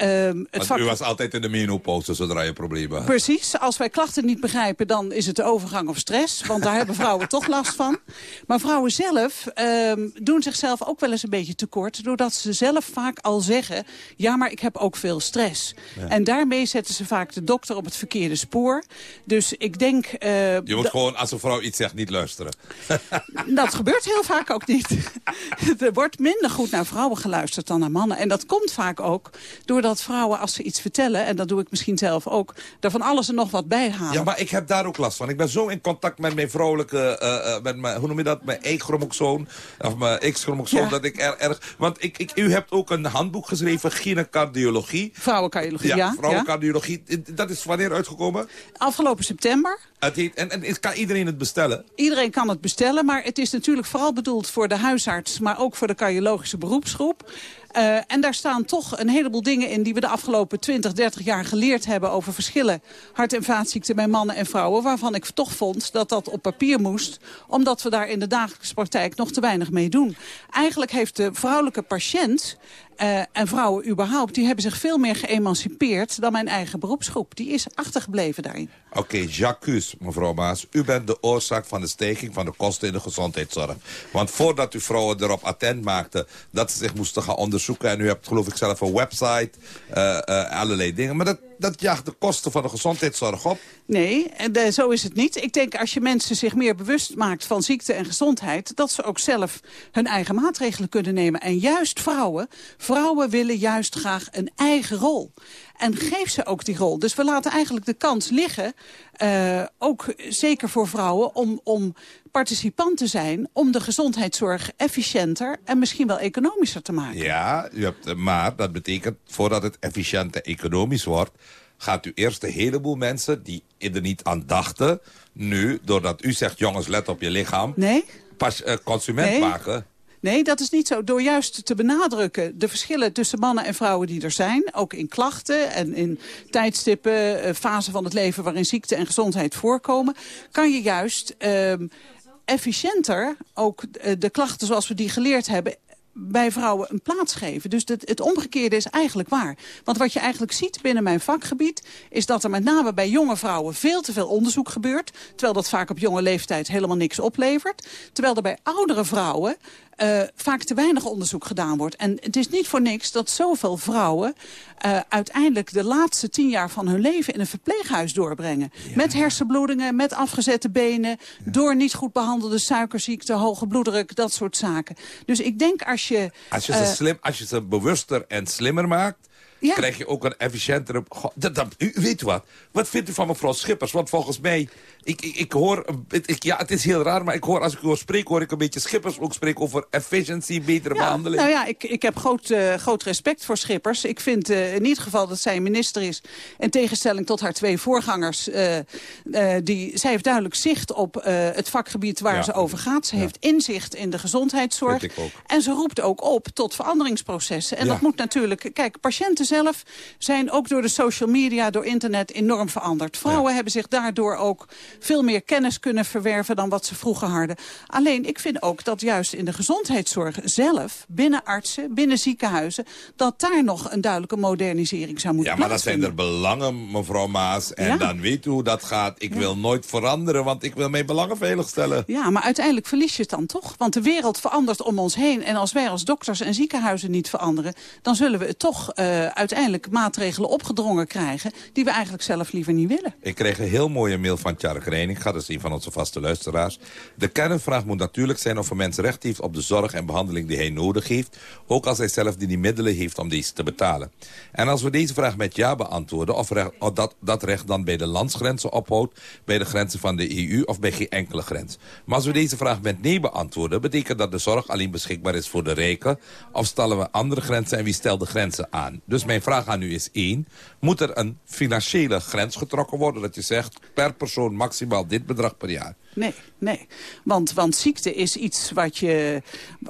Um, het vak... U was altijd in de menopauze zodra je problemen had. Precies. Als wij klachten niet begrijpen, dan is het de overgang of stress. Want daar hebben vrouwen toch last van. Maar vrouwen zelf um, doen zichzelf ook wel eens een beetje tekort... doordat ze zelf vaak al zeggen... ja, maar ik heb ook veel stress. Ja. En daarmee zetten ze vaak de dokter op het verkeerde spoor. Dus ik denk... Uh, je moet gewoon, als een vrouw iets zegt, niet luisteren. dat gebeurt heel vaak ook niet. er wordt minder goed naar vrouwen geluisterd dan naar mannen. En dat komt vaak ook doordat vrouwen, als ze iets vertellen... en dat doe ik misschien zelf ook, er van alles en nog wat bij halen. Ja, maar ik heb daar ook last van. Ik ben zo in contact met mijn vrouwelijke... Uh, met mijn, hoe noem je dat? Mijn E-chromosoom. Of mijn X-chromosoom. Ja. Dat ik er, erg... Want ik, ik, u hebt ook een handboek geschreven, gynecardiologie. Vrouwencardiologie, ja. ja vrouwencardiologie. Ja. Dat is wanneer uitgekomen? Afgelopen september. Het heet, en, en kan iedereen het bestellen? Iedereen kan het bestellen, maar het is natuurlijk vooral bedoeld voor de maar ook voor de cardiologische beroepsgroep. Uh, en daar staan toch een heleboel dingen in die we de afgelopen 20, 30 jaar geleerd hebben over verschillen hart- en vaatziekten bij mannen en vrouwen. Waarvan ik toch vond dat dat op papier moest. Omdat we daar in de dagelijkse praktijk nog te weinig mee doen. Eigenlijk heeft de vrouwelijke patiënt uh, en vrouwen überhaupt, die hebben zich veel meer geëmancipeerd dan mijn eigen beroepsgroep. Die is achtergebleven daarin. Oké, okay, Jacques, mevrouw Maas, u bent de oorzaak van de stijging van de kosten in de gezondheidszorg. Want voordat u vrouwen erop attent maakte dat ze zich moesten gaan onderzoeken... en u hebt geloof ik zelf een website, uh, uh, allerlei dingen... maar dat, dat jaagt de kosten van de gezondheidszorg op. Nee, de, zo is het niet. Ik denk als je mensen zich meer bewust maakt van ziekte en gezondheid... dat ze ook zelf hun eigen maatregelen kunnen nemen. En juist vrouwen, vrouwen willen juist graag een eigen rol. En geef ze ook die rol. Dus we laten eigenlijk de kans liggen, uh, ook zeker voor vrouwen... om, om participant te zijn om de gezondheidszorg efficiënter... en misschien wel economischer te maken. Ja, u hebt, maar dat betekent voordat het efficiënt en economisch wordt gaat u eerst een heleboel mensen die er niet aan dachten... nu, doordat u zegt, jongens, let op je lichaam... Nee? Pas uh, consument nee. maken... Nee, dat is niet zo. Door juist te benadrukken de verschillen tussen mannen en vrouwen die er zijn... ook in klachten en in tijdstippen, fasen van het leven... waarin ziekte en gezondheid voorkomen... kan je juist uh, efficiënter ook de klachten zoals we die geleerd hebben bij vrouwen een plaats geven. Dus het omgekeerde is eigenlijk waar. Want wat je eigenlijk ziet binnen mijn vakgebied... is dat er met name bij jonge vrouwen veel te veel onderzoek gebeurt... terwijl dat vaak op jonge leeftijd helemaal niks oplevert. Terwijl er bij oudere vrouwen uh, vaak te weinig onderzoek gedaan wordt. En het is niet voor niks dat zoveel vrouwen uh, uiteindelijk de laatste tien jaar van hun leven in een verpleeghuis doorbrengen. Ja. Met hersenbloedingen, met afgezette benen, ja. door niet goed behandelde suikerziekte, hoge bloeddruk, dat soort zaken. Dus ik denk als je... Als je ze, uh, slim, als je ze bewuster en slimmer maakt... Ja. krijg je ook een efficiëntere... Dat, dat, u weet wat? Wat vindt u van mevrouw Schippers? Want volgens mij... Ik, ik, ik hoor... Ik, ja, het is heel raar, maar ik hoor, als ik u hoor spreken... hoor ik een beetje Schippers ook spreken over efficiëntie, betere ja, behandeling. Nou ja, ik, ik heb groot, uh, groot respect voor Schippers. Ik vind uh, in ieder geval dat zij minister is... in tegenstelling tot haar twee voorgangers... Uh, die, zij heeft duidelijk zicht op het vakgebied waar ja. ze over gaat. Ze heeft inzicht in de gezondheidszorg. En ze roept ook op tot veranderingsprocessen. En dat moet natuurlijk... Kijk, patiënten zelf zijn ook door de social media, door internet enorm veranderd. Vrouwen hebben zich daardoor ook veel meer kennis kunnen verwerven dan wat ze vroeger hadden. Alleen, ik vind ook dat juist in de gezondheidszorg zelf, binnen artsen, binnen ziekenhuizen, dat daar nog een duidelijke modernisering zou moeten Ja, maar dat zijn er belangen, mevrouw Maas. En dan weet u hoe dat gaat. Ik wil nooit veranderen, want ik wil mijn belangen veiligstellen. Ja, maar uiteindelijk verlies je het dan toch? Want de wereld verandert om ons heen. En als wij als dokters en ziekenhuizen niet veranderen... dan zullen we toch uh, uiteindelijk maatregelen opgedrongen krijgen... die we eigenlijk zelf liever niet willen. Ik kreeg een heel mooie mail van Tjark Reining. Gaat dus zien van onze vaste luisteraars. De kernvraag moet natuurlijk zijn of een mens recht heeft op de zorg en behandeling die hij nodig heeft. Ook als hij zelf die middelen heeft om deze te betalen. En als we deze vraag met ja beantwoorden... of, recht, dat, dat recht dan bij de landsgrenzen ophoudt... bij de grenzen van de EU of bij geen enkele grens. Maar als we deze vraag met nee beantwoorden... betekent dat de zorg alleen beschikbaar is voor de rijken... of stellen we andere grenzen en wie stelt de grenzen aan? Dus mijn vraag aan u is één. Moet er een financiële grens getrokken worden... dat je zegt per persoon maximaal dit bedrag per jaar? Nee, nee. Want, want ziekte is iets wat je,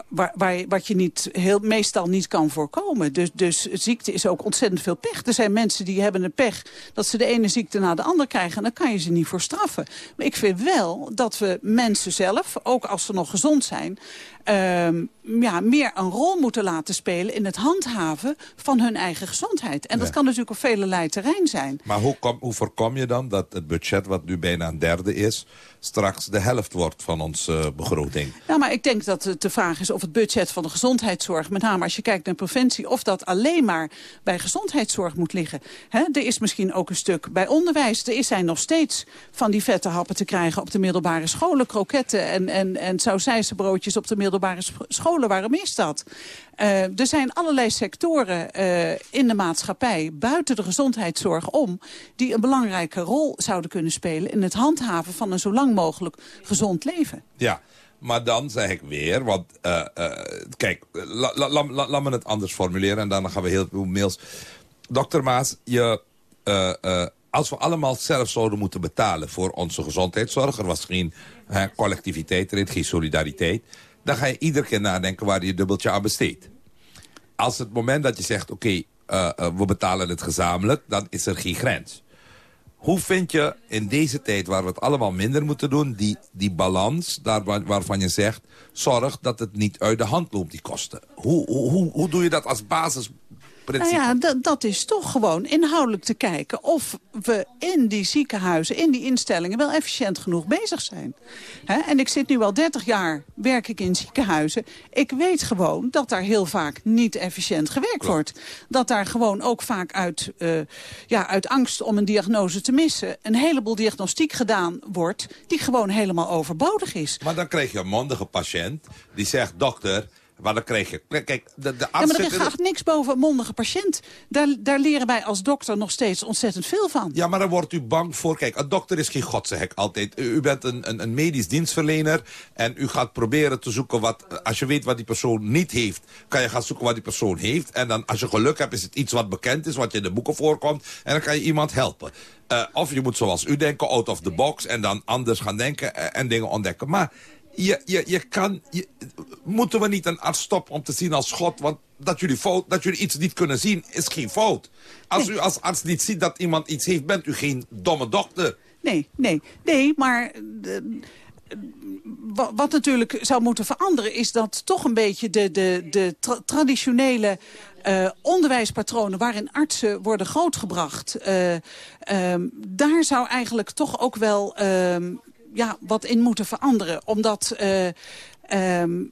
waar, waar, wat je niet, heel, meestal niet kan voorkomen. Dus, dus ziekte is ook ontzettend veel pech. Er zijn mensen die hebben een pech dat ze de ene ziekte na de andere krijgen. En dan kan je ze niet voor straffen. Maar ik vind wel dat we mensen zelf, ook als ze nog gezond zijn... Um, ja, meer een rol moeten laten spelen in het handhaven van hun eigen gezondheid. En dat kan natuurlijk op vele terrein zijn. Maar hoe, kom, hoe voorkom je dan dat het budget wat nu bijna een derde is straks de helft wordt van onze uh, begroting. Nou, maar ik denk dat het de vraag is of het budget van de gezondheidszorg... met name als je kijkt naar preventie... of dat alleen maar bij gezondheidszorg moet liggen. He, er is misschien ook een stuk bij onderwijs. Er zijn nog steeds van die vette happen te krijgen op de middelbare scholen. Kroketten en, en, en sausijzenbroodjes op de middelbare scholen. Waarom is dat? Uh, er zijn allerlei sectoren uh, in de maatschappij, buiten de gezondheidszorg om... die een belangrijke rol zouden kunnen spelen in het handhaven van een zo lang mogelijk gezond leven. Ja, maar dan zeg ik weer, want uh, kijk, laat la, me het anders formuleren... en dan gaan we heel veel mails... Dokter Maas, je, als we allemaal zelf zouden moeten betalen voor onze gezondheidszorg... er was geen collectiviteit erin, geen solidariteit dan ga je iedere keer nadenken waar je dubbeltje aan besteedt. Als het moment dat je zegt, oké, we betalen het gezamenlijk, dan is er geen grens. Hoe vind je in deze tijd, waar we het allemaal minder moeten doen... die, die balans daar waar, waarvan je zegt... zorg dat het niet uit de hand loopt, die kosten. Hoe, hoe, hoe doe je dat als basis nou ja, dat is toch gewoon inhoudelijk te kijken... of we in die ziekenhuizen, in die instellingen... wel efficiënt genoeg bezig zijn. En ik zit nu al 30 jaar, werk ik in ziekenhuizen. Ik weet gewoon dat daar heel vaak niet efficiënt gewerkt wordt. Dat daar gewoon ook vaak uit, uh, ja, uit angst om een diagnose te missen... een heleboel diagnostiek gedaan wordt die gewoon helemaal overbodig is. Maar dan krijg je een mondige patiënt die zegt... dokter, maar dan kreeg je... Kijk, de, de arts ja, maar er gaat niks boven een mondige patiënt. Daar, daar leren wij als dokter nog steeds ontzettend veel van. Ja, maar dan wordt u bang voor... Kijk, een dokter is geen god, zeg ik altijd. U, bent een, een, een, medisch dienstverlener... en u gaat proberen te zoeken wat... Als je weet wat die persoon niet heeft... kan je gaan zoeken wat die persoon heeft. En dan, als je geluk hebt, is het iets wat bekend is... wat je in de boeken voorkomt. En dan kan je iemand helpen. Uh, of je moet zoals u denken, out of the box... en dan anders gaan denken en, en dingen ontdekken. Maar je, je, je kan... Je, moeten we niet een arts stoppen om te zien als God? Want dat jullie, fout, dat jullie iets niet kunnen zien, is geen fout. Als u als arts niet ziet dat iemand iets heeft, bent u geen domme dokter. Nee, nee, nee, maar... De, wat natuurlijk zou moeten veranderen... is dat toch een beetje de, de, de tra traditionele uh, onderwijspatronen... waarin artsen worden grootgebracht... Uh, um, daar zou eigenlijk toch ook wel... Um, ja, wat in moeten veranderen. Omdat... Uh, um,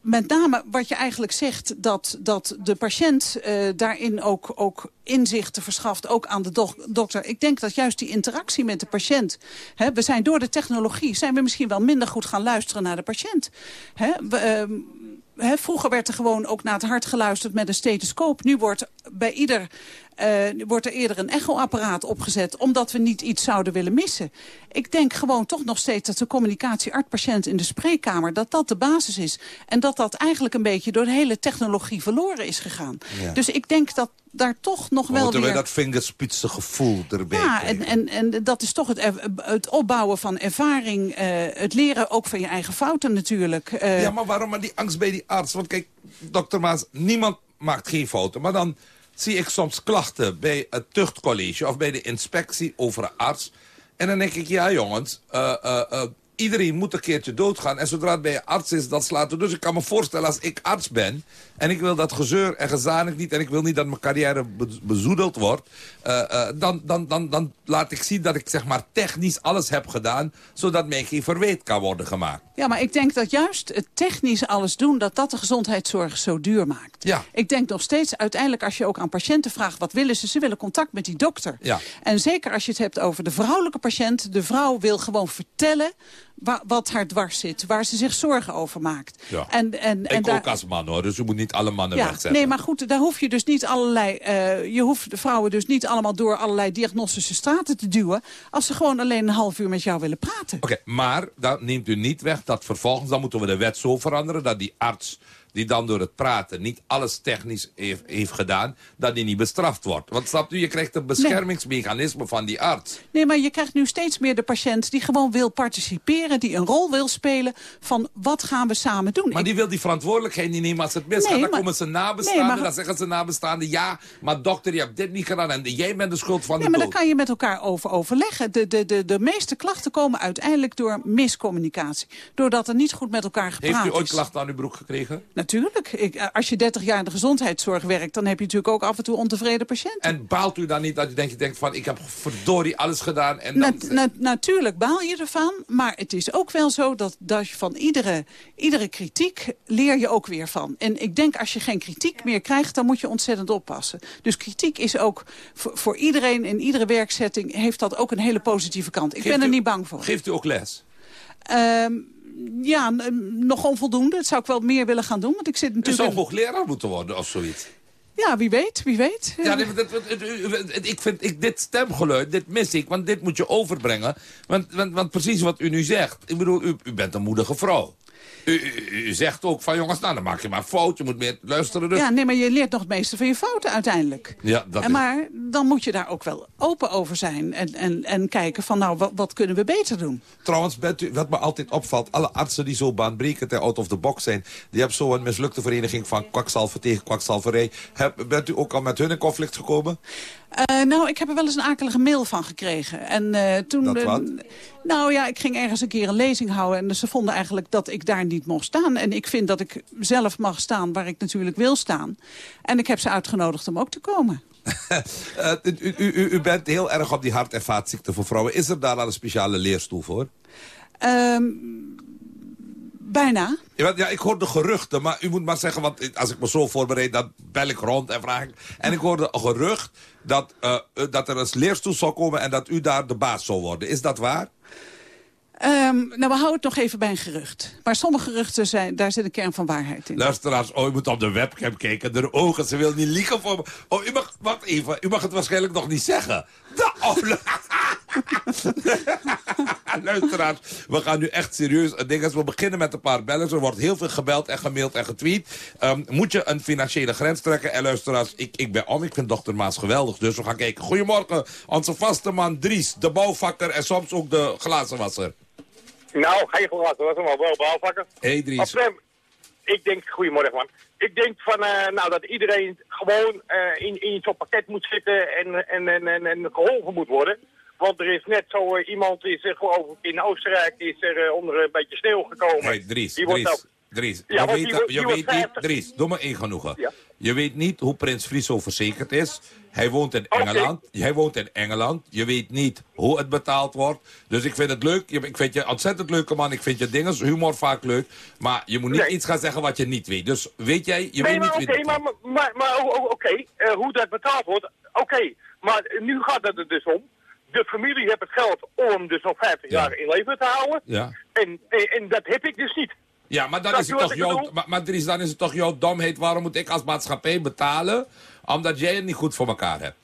met name wat je eigenlijk zegt, dat, dat de patiënt uh, daarin ook, ook inzichten verschaft, ook aan de do dokter. Ik denk dat juist die interactie met de patiënt... Hè, we zijn door de technologie, zijn we misschien wel minder goed gaan luisteren naar de patiënt. Hè, He, vroeger werd er gewoon ook naar het hart geluisterd met een stethoscoop. Nu wordt bij ieder uh, wordt er eerder een echoapparaat opgezet... omdat we niet iets zouden willen missen. Ik denk gewoon toch nog steeds dat de communicatie arts-patiënt in de spreekkamer... dat dat de basis is. En dat dat eigenlijk een beetje door de hele technologie verloren is gegaan. Ja. Dus ik denk dat daar toch nog wel Moeten weer... we dat vingerspitse gevoel erbij Ja, en, en, en dat is toch het, het opbouwen van ervaring. Uh, het leren ook van je eigen fouten natuurlijk. Uh... Ja, maar waarom maar die angst bij die arts? Want kijk, dokter Maas, niemand maakt geen fouten. Maar dan zie ik soms klachten bij het tuchtcollege of bij de inspectie over een arts. En dan denk ik, ja jongens, uh, uh, uh, iedereen moet een keertje doodgaan. En zodra het bij een arts is, dat slaat er. Dus ik kan me voorstellen, als ik arts ben... en ik wil dat gezeur en gezanik niet... en ik wil niet dat mijn carrière bezoedeld wordt... Uh, uh, dan, dan, dan, dan laat ik zien dat ik zeg maar technisch alles heb gedaan... zodat mij geen verweet kan worden gemaakt. Ja, maar ik denk dat juist het technisch alles doen... dat dat de gezondheidszorg zo duur maakt. Ja. Ik denk nog steeds, uiteindelijk als je ook aan patiënten vraagt... wat willen ze? Ze willen contact met die dokter. Ja. En zeker als je het hebt over de vrouwelijke patiënt... de vrouw wil gewoon vertellen wat haar dwars zit, waar ze zich zorgen over maakt. Ja. En, en, en ik daar... ook als man hoor, dus u moet niet alle mannen ja, wegzetten. Nee, maar goed, daar hoef je dus niet allerlei... Uh, je hoeft de vrouwen dus niet allemaal door allerlei diagnostische straten te duwen... als ze gewoon alleen een half uur met jou willen praten. Oké, okay, maar dat neemt u niet weg dat vervolgens... dan moeten we de wet zo veranderen dat die arts die dan door het praten niet alles technisch heeft, heeft gedaan... dat die niet bestraft wordt. Want snapt u, je krijgt een beschermingsmechanisme nee. van die arts. Nee, maar je krijgt nu steeds meer de patiënt die gewoon wil participeren... die een rol wil spelen van wat gaan we samen doen. Maar die wil die verantwoordelijkheid niet nemen als het misgaat. Nee, dan maar, komen ze nabestaanden, nee, maar, dan zeggen ze nabestaanden... ja, maar dokter, je hebt dit niet gedaan en jij bent de schuld van nee, de maar dood. daar kan je met elkaar over overleggen. De, de, de, de meeste klachten komen uiteindelijk door miscommunicatie. Doordat er niet goed met elkaar gepraat is. Heeft u ooit klachten aan uw broek gekregen? Natuurlijk. Ik, als je 30 jaar in de gezondheidszorg werkt... dan heb je natuurlijk ook af en toe ontevreden patiënten. En baalt u dan niet dat je denkt, je denkt van... ik heb verdorie alles gedaan? En dan... na, na, natuurlijk baal je ervan. Maar het is ook wel zo dat, dat je van iedere, iedere kritiek... leer je ook weer van. En ik denk als je geen kritiek meer krijgt... dan moet je ontzettend oppassen. Dus kritiek is ook voor, voor iedereen in iedere werkzetting... heeft dat ook een hele positieve kant. Ik Geeft ben er u, niet bang voor. Geeft u ook les? Um, ja, nog onvoldoende. Dat zou ik wel meer willen gaan doen. Want ik zit natuurlijk... U zou hoogleraar moeten worden of zoiets. Ja, wie weet, wie weet. Ja, dit, dit, ik vind ik, dit stemgeluid, dit mis ik, want dit moet je overbrengen. Want, want, want precies wat u nu zegt. Ik bedoel, u, u bent een moedige vrouw. U, u, u, zegt ook van jongens, nou dan maak je maar fout, je moet meer luisteren. Dus. Ja, nee, maar je leert nog het meeste van je fouten uiteindelijk. Ja, dat en maar dan moet je daar ook wel open over zijn en, en, en kijken van nou, wat, wat kunnen we beter doen. Trouwens, bent u, wat me altijd opvalt, alle artsen die zo baanbrekend en out of the box zijn, die hebben zo een mislukte vereniging van kwakzalver tegen kwakzalverij. Heb, bent u ook al met hun in conflict gekomen? Uh, nou, ik heb er wel eens een akelige mail van gekregen. En uh, toen... Dat wat? Uh, nou ja, ik ging ergens een keer een lezing houden... en ze vonden eigenlijk dat ik daar niet mocht staan. En ik vind dat ik zelf mag staan waar ik natuurlijk wil staan. En ik heb ze uitgenodigd om ook te komen. uh, u, u, u, bent heel erg op die hart- en vaatziekten voor vrouwen. Is er daar al een speciale leerstoel voor? Um, bijna. Ja, ja, ik hoor de geruchten, maar u moet maar zeggen... want als ik me zo voorbereid, dan bel ik rond en vraag ik... en ik hoorde een gerucht dat, uh, dat er een leerstoel zou komen... en dat u daar de baas zou worden. Is dat waar? Um, nou, we houden het nog even bij een gerucht. Maar sommige geruchten, zijn, daar zit een kern van waarheid in. Luisteraars, oh, u moet op de webcam kijken. De ogen, ze wil niet liegen voor me. Oh, u mag, wacht even, u mag het waarschijnlijk nog niet zeggen. Da, oh, Luisteraars, we gaan nu echt serieus dingen. We beginnen met een paar bellers. Er wordt heel veel gebeld en gemaild en getweet. Um, moet je een financiële grens trekken? En luisteraars, ik, ik ben om. Ik vind dokter Maas geweldig. Dus we gaan kijken. Goedemorgen, onze vaste man Dries, de bouwvakker en soms ook de glazenwasser. Nou, geen glazenwasser, maar wel bouwvakker. Hey Dries. Ik denk, goedemorgen man. Ik denk van, uh, nou, dat iedereen gewoon uh, in, in zo'n pakket moet zitten en, en, en, en, en geholpen moet worden. Want er is net zo uh, iemand, is er geloof ik in Oostenrijk, is er uh, onder een beetje sneeuw gekomen. Hey, Dries, die Dries, wordt. Dries, Ja, je weet, die je die weet wordt niet, 50. Dries, doe me één genoegen. Ja. Je weet niet hoe Prins Friso verzekerd is. Hij woont in Engeland. Hij woont in Engeland. Je weet niet hoe het betaald wordt. Dus ik vind het leuk. Ik vind je een ontzettend leuke man. Ik vind je dingen, humor vaak leuk. Maar je moet niet Nee. iets gaan zeggen wat je niet weet. Dus weet jij, je nee, weet maar niet oké, maar, maar, maar, maar oké, eh, hoe dat betaald wordt, oké. Maar nu gaat het er dus om. De familie heeft het geld om hem dus nog 50 jaar in leven te houden. Ja. En, en, en dat heb ik dus niet. Ja, maar dan Snap is het toch jouw, maar, maar Dries, dan is het toch jouw domheid. Waarom moet ik als maatschappij betalen? Omdat jij het niet goed voor elkaar hebt.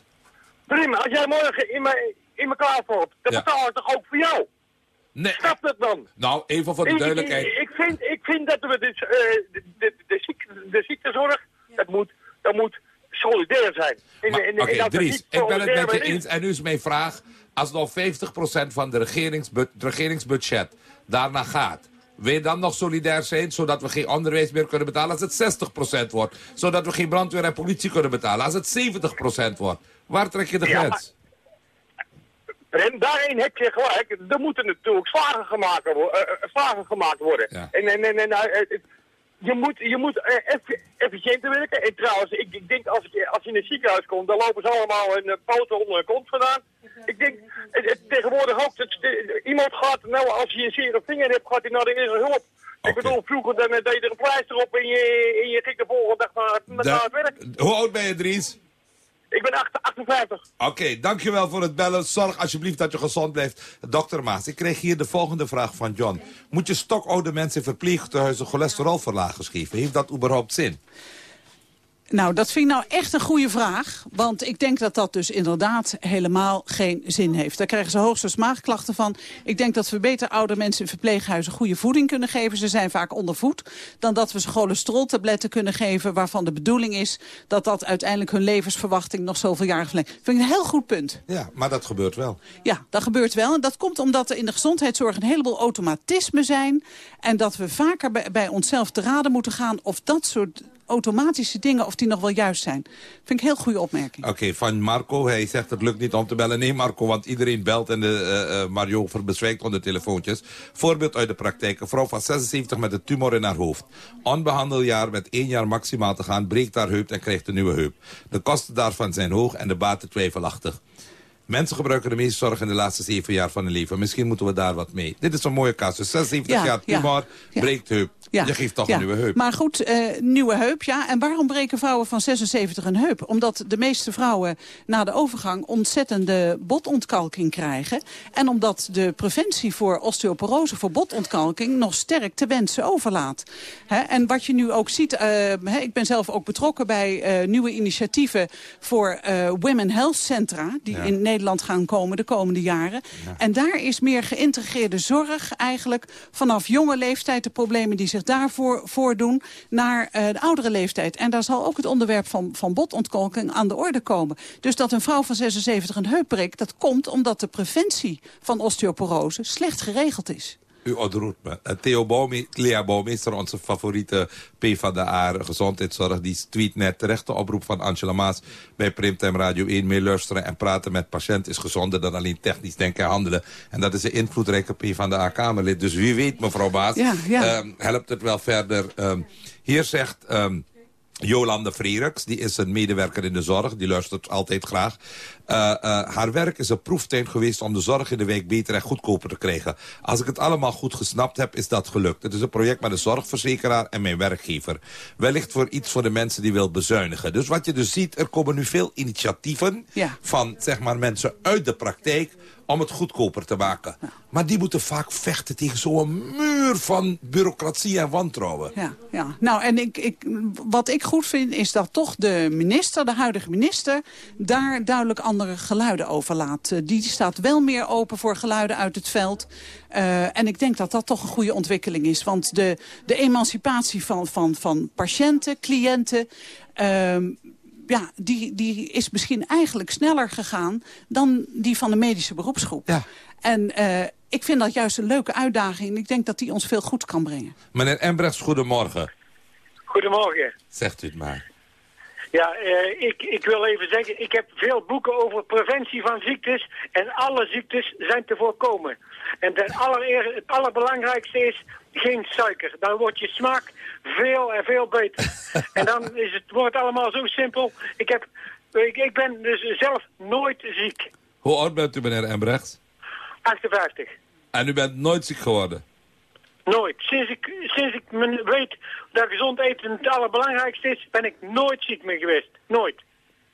Prima, als jij morgen in, me, in elkaar valt, dan Ja. betaal ik toch ook voor jou? Nee. Snap dat dan? Nou, even voor de Ik- duidelijkheid. Ik, ik, vind, ik vind dat we dus, eh, de, de, de, ziek, de ziektezorg, dat moet, dat moet solidair zijn. Oké, dat Dries, ik ben het met je eens. En nu is mijn vraag. Als nog 50% van de regeringsbu het regeringsbudget daarna gaat... Wil je dan nog solidair zijn, zodat we geen onderwijs meer kunnen betalen als het 60% wordt? Zodat we geen brandweer en politie kunnen betalen als het 70% wordt? Waar trek je de Ja, grens? En daarin heb je gelijk. Er moeten natuurlijk vragen gemaakt, eh, eh, vragen gemaakt worden. En, en, en, en, eh, je moet, je moet eh, effi- efficiënter werken. En trouwens, ik, ik denk als, je- als je in een ziekenhuis komt, dan lopen ze allemaal een uh, poten onder hun kont vandaan. Ik denk eh, eh, tegenwoordig ook, dat, eh, iemand gaat, nou als je een zere vinger hebt, gaat hij naar de eerste hulp. Ik bedoel, vroeger dan eh, deed je er een pleister op en je, en je ging de volgende dag naar, naar het werk. Hoe oud ben je, Dries? Ik ben 8 58. Oké, dankjewel voor het bellen. Zorg alsjeblieft dat je gezond blijft. Dokter Maas, ik kreeg hier de volgende vraag van John. Moet je stokoude mensen in verpleeghuizen cholesterolverlagers geven? Heeft dat überhaupt zin? Nou, dat vind ik nou echt een goede vraag. Want ik denk dat dat dus inderdaad helemaal geen zin heeft. Daar krijgen ze hoogstens maagklachten van. Ik denk dat we beter oude mensen in verpleeghuizen goede voeding kunnen geven. Ze zijn vaak ondervoed. Dan dat we ze cholesteroltabletten kunnen geven... waarvan de bedoeling is dat dat uiteindelijk hun levensverwachting... nog zoveel jaar verlengt. Vind ik een heel goed punt. Ja, maar dat gebeurt wel. Ja, dat gebeurt wel. En dat komt omdat er in de gezondheidszorg een heleboel automatismen zijn. En dat we vaker bij, bij onszelf te raden moeten gaan... of dat soort automatische dingen, of die nog wel juist zijn. Vind ik heel goede opmerking. Oké, van Marco. Hij zegt het lukt niet om te bellen. Nee, Marco, want iedereen belt en de, eh, eh, Mario bezwijkt onder telefoontjes. Voorbeeld uit de praktijk. Een vrouw van 76 met een tumor in haar hoofd. Onbehandeld jaar met één jaar maximaal te gaan... breekt haar heup en krijgt een nieuwe heup. De kosten daarvan zijn hoog en de baten twijfelachtig. Mensen gebruiken de meeste zorg in de laatste zeven jaar van hun leven. Misschien moeten we daar wat mee. Dit is een mooie casus. 76 Ja, jaar ja, tumor, ja. breekt heup. Je geeft toch een nieuwe heup. Maar goed, eh, nieuwe heup, ja. En waarom breken vrouwen van 76 een heup? Omdat de meeste vrouwen na de overgang ontzettende botontkalking krijgen. En omdat de preventie voor osteoporose, voor botontkalking... nog sterk te wensen overlaat. En wat je nu ook ziet, eh, ik ben zelf ook betrokken bij eh, nieuwe initiatieven... voor Women Health Centra, die in Nederland gaan komen de komende jaren. En daar is meer geïntegreerde zorg eigenlijk vanaf jonge leeftijd... de problemen die zich daarvoor voordoen naar eh, de oudere leeftijd. En daar zal ook het onderwerp van, van botontkalking aan de orde komen. Dus dat een vrouw van 76 een heup breekt... dat komt omdat de preventie van osteoporose slecht geregeld is. U ontroert me. Eh, Theo Bouwme Lea Bouwmeester, onze favoriete PvdA gezondheidszorg... die tweet net terecht de oproep van Angela Maas... bij Primtime Radio 1 mee luisteren en praten met patiënt... is gezonder dan alleen technisch denken en handelen. En dat is een invloedrijke PvdA-Kamerlid. Dus wie weet, mevrouw Maas, Ja, ja. ehm, helpt het wel verder. Ehm, hier zegt... ehm, Jolande Frerix, die is een medewerker in de zorg. Die luistert altijd graag. Eh, eh, haar werk is een proeftuin geweest om de zorg in de wijk beter en goedkoper te krijgen. Als ik het allemaal goed gesnapt heb, is dat gelukt. Het is een project met een zorgverzekeraar en mijn werkgever. Wellicht voor iets voor de mensen die wil bezuinigen. Dus wat je dus ziet, er komen nu veel initiatieven Ja. van zeg maar, mensen uit de praktijk om het goedkoper te maken. Maar die moeten vaak vechten tegen zo'n muur van bureaucratie en wantrouwen. Ja, ja. nou en ik, ik, wat ik goed vind is dat toch de minister, de huidige minister... daar duidelijk andere geluiden over laat. Eh, Die staat wel meer open voor geluiden uit het veld. Eh, en ik denk dat dat toch een goede ontwikkeling is. Want de, de emancipatie van, van, van patiënten, cliënten... ehm, ja, die, die is misschien eigenlijk sneller gegaan dan die van de medische beroepsgroep. Ja. En eh, ik vind dat juist een leuke uitdaging. En ik denk dat die ons veel goed kan brengen. Meneer Embrechts, goedemorgen. Goedemorgen. Zegt u het maar. Ja, eh, ik, ik wil even zeggen, ik heb veel boeken over preventie van ziektes en alle ziektes zijn te voorkomen. En allereer, het allerbelangrijkste is geen suiker. Dan wordt je smaak veel en veel beter. en dan is het, wordt het allemaal zo simpel. Ik, heb, ik, ik ben dus zelf nooit ziek. Hoe oud bent u, meneer Embrechts? 58. En u bent nooit ziek geworden? Nooit. Sinds ik, sinds ik weet dat gezond eten het allerbelangrijkste is, ben ik nooit ziek meer geweest. Nooit.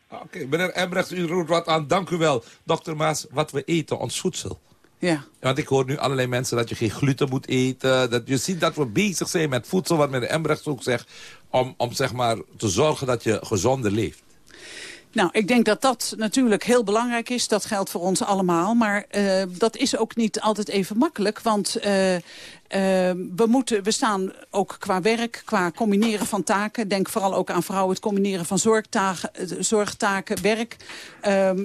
Oké, meneer Embrechts, u roert wat aan. Dank u wel. Dokter Maas, wat we eten, ons voedsel. Ja. Want ik hoor nu allerlei mensen dat je geen gluten moet eten. Dat je ziet dat we bezig zijn met voedsel, wat meneer Embrechts ook zegt... om, om zeg maar te zorgen dat je gezonder leeft. Nou, ik denk dat dat natuurlijk heel belangrijk is. Dat geldt voor ons allemaal. Maar uh, dat is ook niet altijd even makkelijk. Want uh, Ehm, we, moeten, we staan ook qua werk, qua combineren van taken. Denk vooral ook aan vrouwen, het combineren van zorgtaken, eh, zorgtaken werk. Ehm,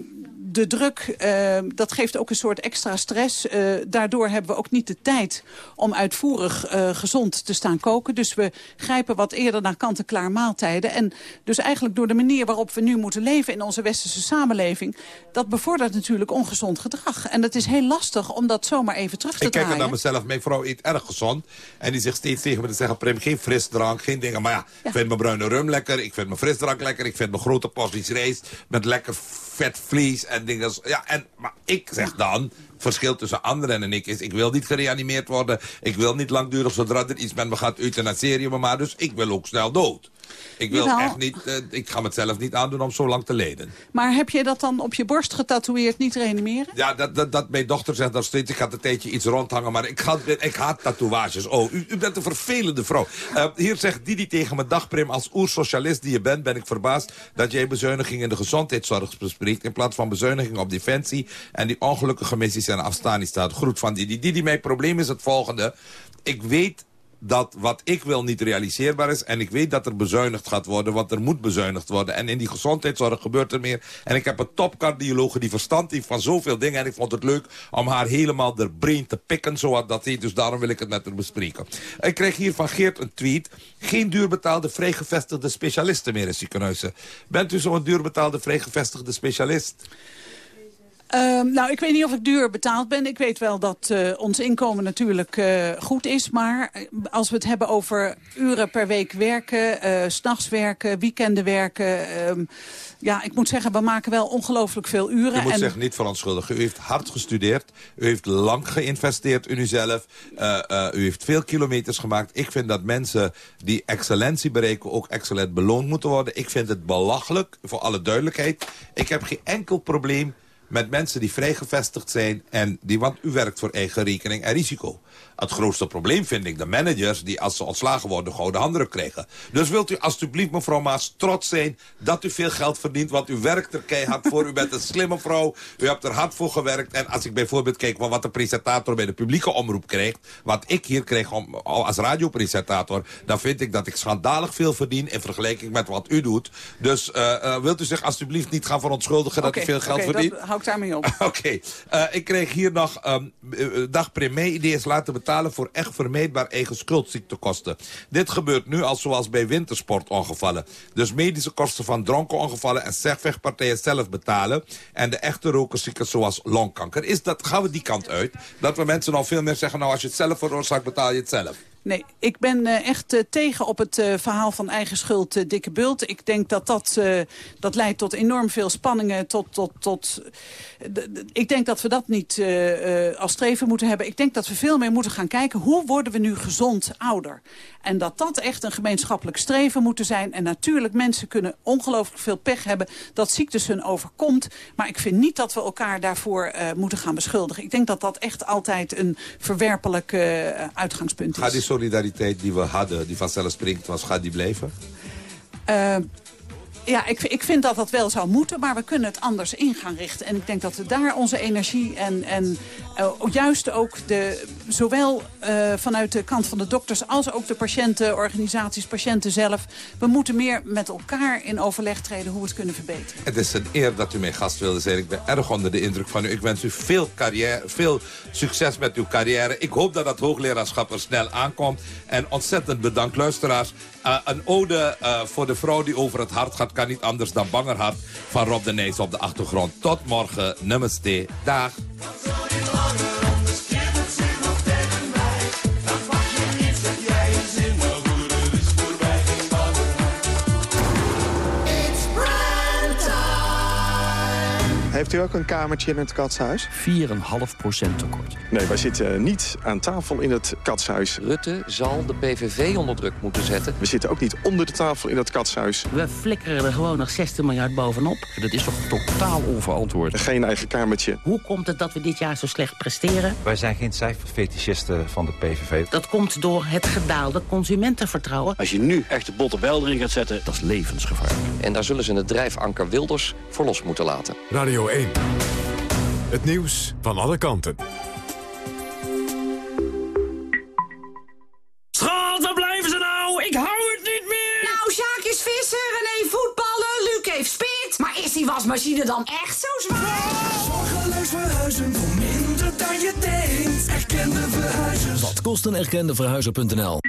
de druk, ehm, dat geeft ook een soort extra stress. Uh, daardoor hebben we ook niet de tijd om uitvoerig uh, gezond te staan koken. Dus we grijpen wat eerder naar kant-en-klaar maaltijden. En dus eigenlijk door de manier waarop we nu moeten leven in onze westerse samenleving... dat bevordert natuurlijk ongezond gedrag. En het is heel lastig om dat zomaar even terug te Ik draaien. kijk naar mezelf. Mijn vrouw eet erg gezond. En die zegt steeds tegen me te zeggen... Prim, geen frisdrank, geen dingen. Maar ja, ik vind mijn bruine rum lekker. Ik vind mijn frisdrank lekker. Ik vind mijn grote porties rijst met lekker vet vlees en dingen. Ja, en, maar ik zeg dan, verschil tussen anderen en ik is... ik wil niet gereanimeerd worden. Ik wil niet langdurig zodra er iets met me gaat euthanaseren maar. Dus ik wil ook snel dood. Ik wil Jawel. echt niet, uh, ik ga mezelf niet aandoen om zo lang te leden. Maar heb je dat dan op je borst getatoeëerd, niet reanimeren? Ja, dat, dat, dat mijn dochter zegt dat steeds, ik ga een tijdje iets rondhangen, maar ik, ga, ik haat tatoeages. Oh, u, u bent een vervelende vrouw. Uh, hier zegt Didi tegen me, dag Prim, als oersocialist die je bent, ben ik verbaasd dat jij bezuinigingen in de gezondheidszorg bespreekt, in plaats van bezuinigingen op defensie en die ongelukkige missies en Afghanistan. Groet van Didi. Didi, mijn probleem is het volgende. Ik weet dat wat ik wil niet realiseerbaar is. En ik weet dat er bezuinigd gaat worden, want er moet bezuinigd worden. En in die gezondheidszorg gebeurt er meer. En ik heb een topcardiologe die verstand heeft van zoveel dingen. En ik vond het leuk om haar helemaal de brain te pikken, zoals dat heet. Dus daarom wil ik het met haar bespreken. Ik kreeg hier van Geert een tweet. Geen duurbetaalde vrijgevestigde specialisten meer in ziekenhuizen. Bent u zo'n duurbetaalde vrijgevestigde specialist? Um, nou, ik weet niet of ik duur betaald ben. Ik weet wel dat uh, ons inkomen natuurlijk uh, goed is. Maar als we het hebben over uren per week werken, s'nachts werken, weekenden werken... Um, ja, ik moet zeggen, we maken wel ongelooflijk veel uren. U moet en... zich niet verontschuldigen. U heeft hard gestudeerd. U heeft lang geïnvesteerd in uzelf. U heeft veel kilometers gemaakt. Ik vind dat mensen die excellentie bereiken ook excellent beloond moeten worden. Ik vind het belachelijk, voor alle duidelijkheid. Ik heb geen enkel probleem met mensen die vrijgevestigd zijn... en die, want u werkt voor eigen rekening en risico. Het grootste probleem vind ik de managers... die als ze ontslagen worden gouden handdruk krijgen. Dus wilt u alstublieft, mevrouw Maas, trots zijn... dat u veel geld verdient, want u werkt er keihard voor. U bent een slimme vrouw, u hebt er hard voor gewerkt. En als ik bijvoorbeeld kijk wat de presentator bij de publieke omroep krijgt... wat ik hier krijg om, als radiopresentator... dan vind ik dat ik schandalig veel verdien... in vergelijking met wat u doet. Dus uh, uh, wilt u zich alstublieft niet gaan verontschuldigen... okay, dat u veel geld okay, verdient? Oké, uh, ik kreeg hier nog... Um, dag premier, idee is laten betalen voor echt vermeedbaar eigen schuldziektekosten. Dit gebeurt nu al zoals bij wintersportongevallen. Dus medische kosten van dronken ongevallen en zegvechtpartijen zelf betalen. En de echte rokerziekten zoals longkanker. Is dat, gaan we die kant uit? Dat we mensen al veel meer zeggen, nou als je het zelf veroorzaakt, betaal je het zelf. Nee, ik ben uh, echt uh, tegen op het uh, verhaal van eigen schuld dikke bult. Ik denk dat dat, dat leidt tot enorm veel spanningen. Tot, tot, tot, ik denk dat we dat niet als streven moeten hebben. Ik denk dat we veel meer moeten gaan kijken... hoe worden we nu gezond ouder? En dat dat echt een gemeenschappelijk streven moet zijn. En natuurlijk, mensen kunnen ongelooflijk veel pech hebben... dat ziektes hun overkomt. Maar ik vind niet dat we elkaar daarvoor moeten gaan beschuldigen. Ik denk dat dat echt altijd een verwerpelijk uitgangspunt is. Solidariteit die we hadden, die vanzelfsprekend was, gaat die blijven? Uh, ja, ik, ik vind dat dat wel zou moeten, maar we kunnen het anders in gaan richten. En ik denk dat we daar onze energie en, en uh, juist ook de, zowel uh, vanuit de kant van de dokters als ook de patiëntenorganisaties, patiënten zelf. We moeten meer met elkaar in overleg treden hoe we het kunnen verbeteren. Het is een eer dat u mijn gast wilde zijn. Ik ben erg onder de indruk van u. Ik wens u veel, carrière, veel succes met uw carrière. Ik hoop dat dat hoogleraarschap er snel aankomt. En ontzettend bedankt luisteraars. Uh, een ode voor de vrouw die over het hart gaat kan niet anders dan Bangerhart van Rob de Nijs op de achtergrond. Tot morgen. Namaste. Dag. Heeft u ook een kamertje in het katshuis? 4,5% tekort. Nee, wij zitten niet aan tafel in het katshuis. Rutte zal de PVV onder druk moeten zetten. We zitten ook niet onder de tafel in het katshuis. We flikkeren er gewoon nog 16 miljard bovenop. Dat is toch totaal onverantwoord? Geen eigen kamertje. Hoe komt het dat we dit jaar zo slecht presteren? Wij zijn geen cijferfetischisten van de PVV. Dat komt door het gedaalde consumentenvertrouwen. Als je nu echt de botte bel erin gaat zetten, dat is levensgevaarlijk. En daar zullen ze het drijfanker Wilders voor los moeten laten. Radio 1. Het nieuws van alle kanten. Schat, waar blijven ze nou? Ik hou het niet meer! Nou, Sjaak is vissen, René voetballen, Luc heeft spit. Maar is die wasmachine dan echt zo zwaar? Zorgeloos verhuizen voor minder dan je denkt. Erkende verhuizers. Wat kost een erkende verhuizer.nl?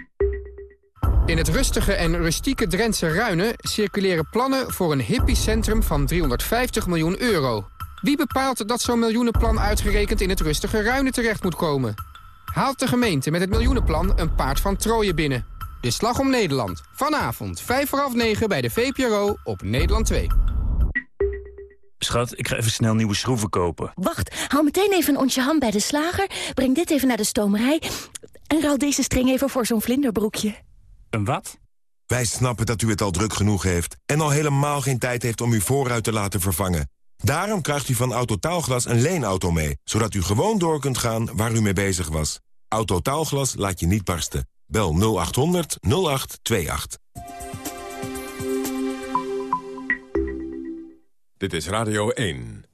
In het rustige en rustieke Drentse Ruinen circuleren plannen voor een hippiecentrum van 350 miljoen euro. Wie bepaalt dat zo'n miljoenenplan uitgerekend in het rustige Ruinen terecht moet komen? Haalt de gemeente met het miljoenenplan een paard van Troje binnen? De Slag om Nederland. Vanavond, 5 voor half 9 bij de VPRO op Nederland 2. Schat, ik ga even snel nieuwe schroeven kopen. Wacht, hou meteen even een onsje ham bij de slager. Breng dit even naar de stomerij. En ruil deze string even voor zo'n vlinderbroekje. Een wat? Wij snappen dat u het al druk genoeg heeft... en al helemaal geen tijd heeft om uw voorruit te laten vervangen. Daarom krijgt u van Autotaalglas een leenauto mee... zodat u gewoon door kunt gaan waar u mee bezig was. Autotaalglas laat je niet barsten. Bel 0800 0828. Dit is Radio 1.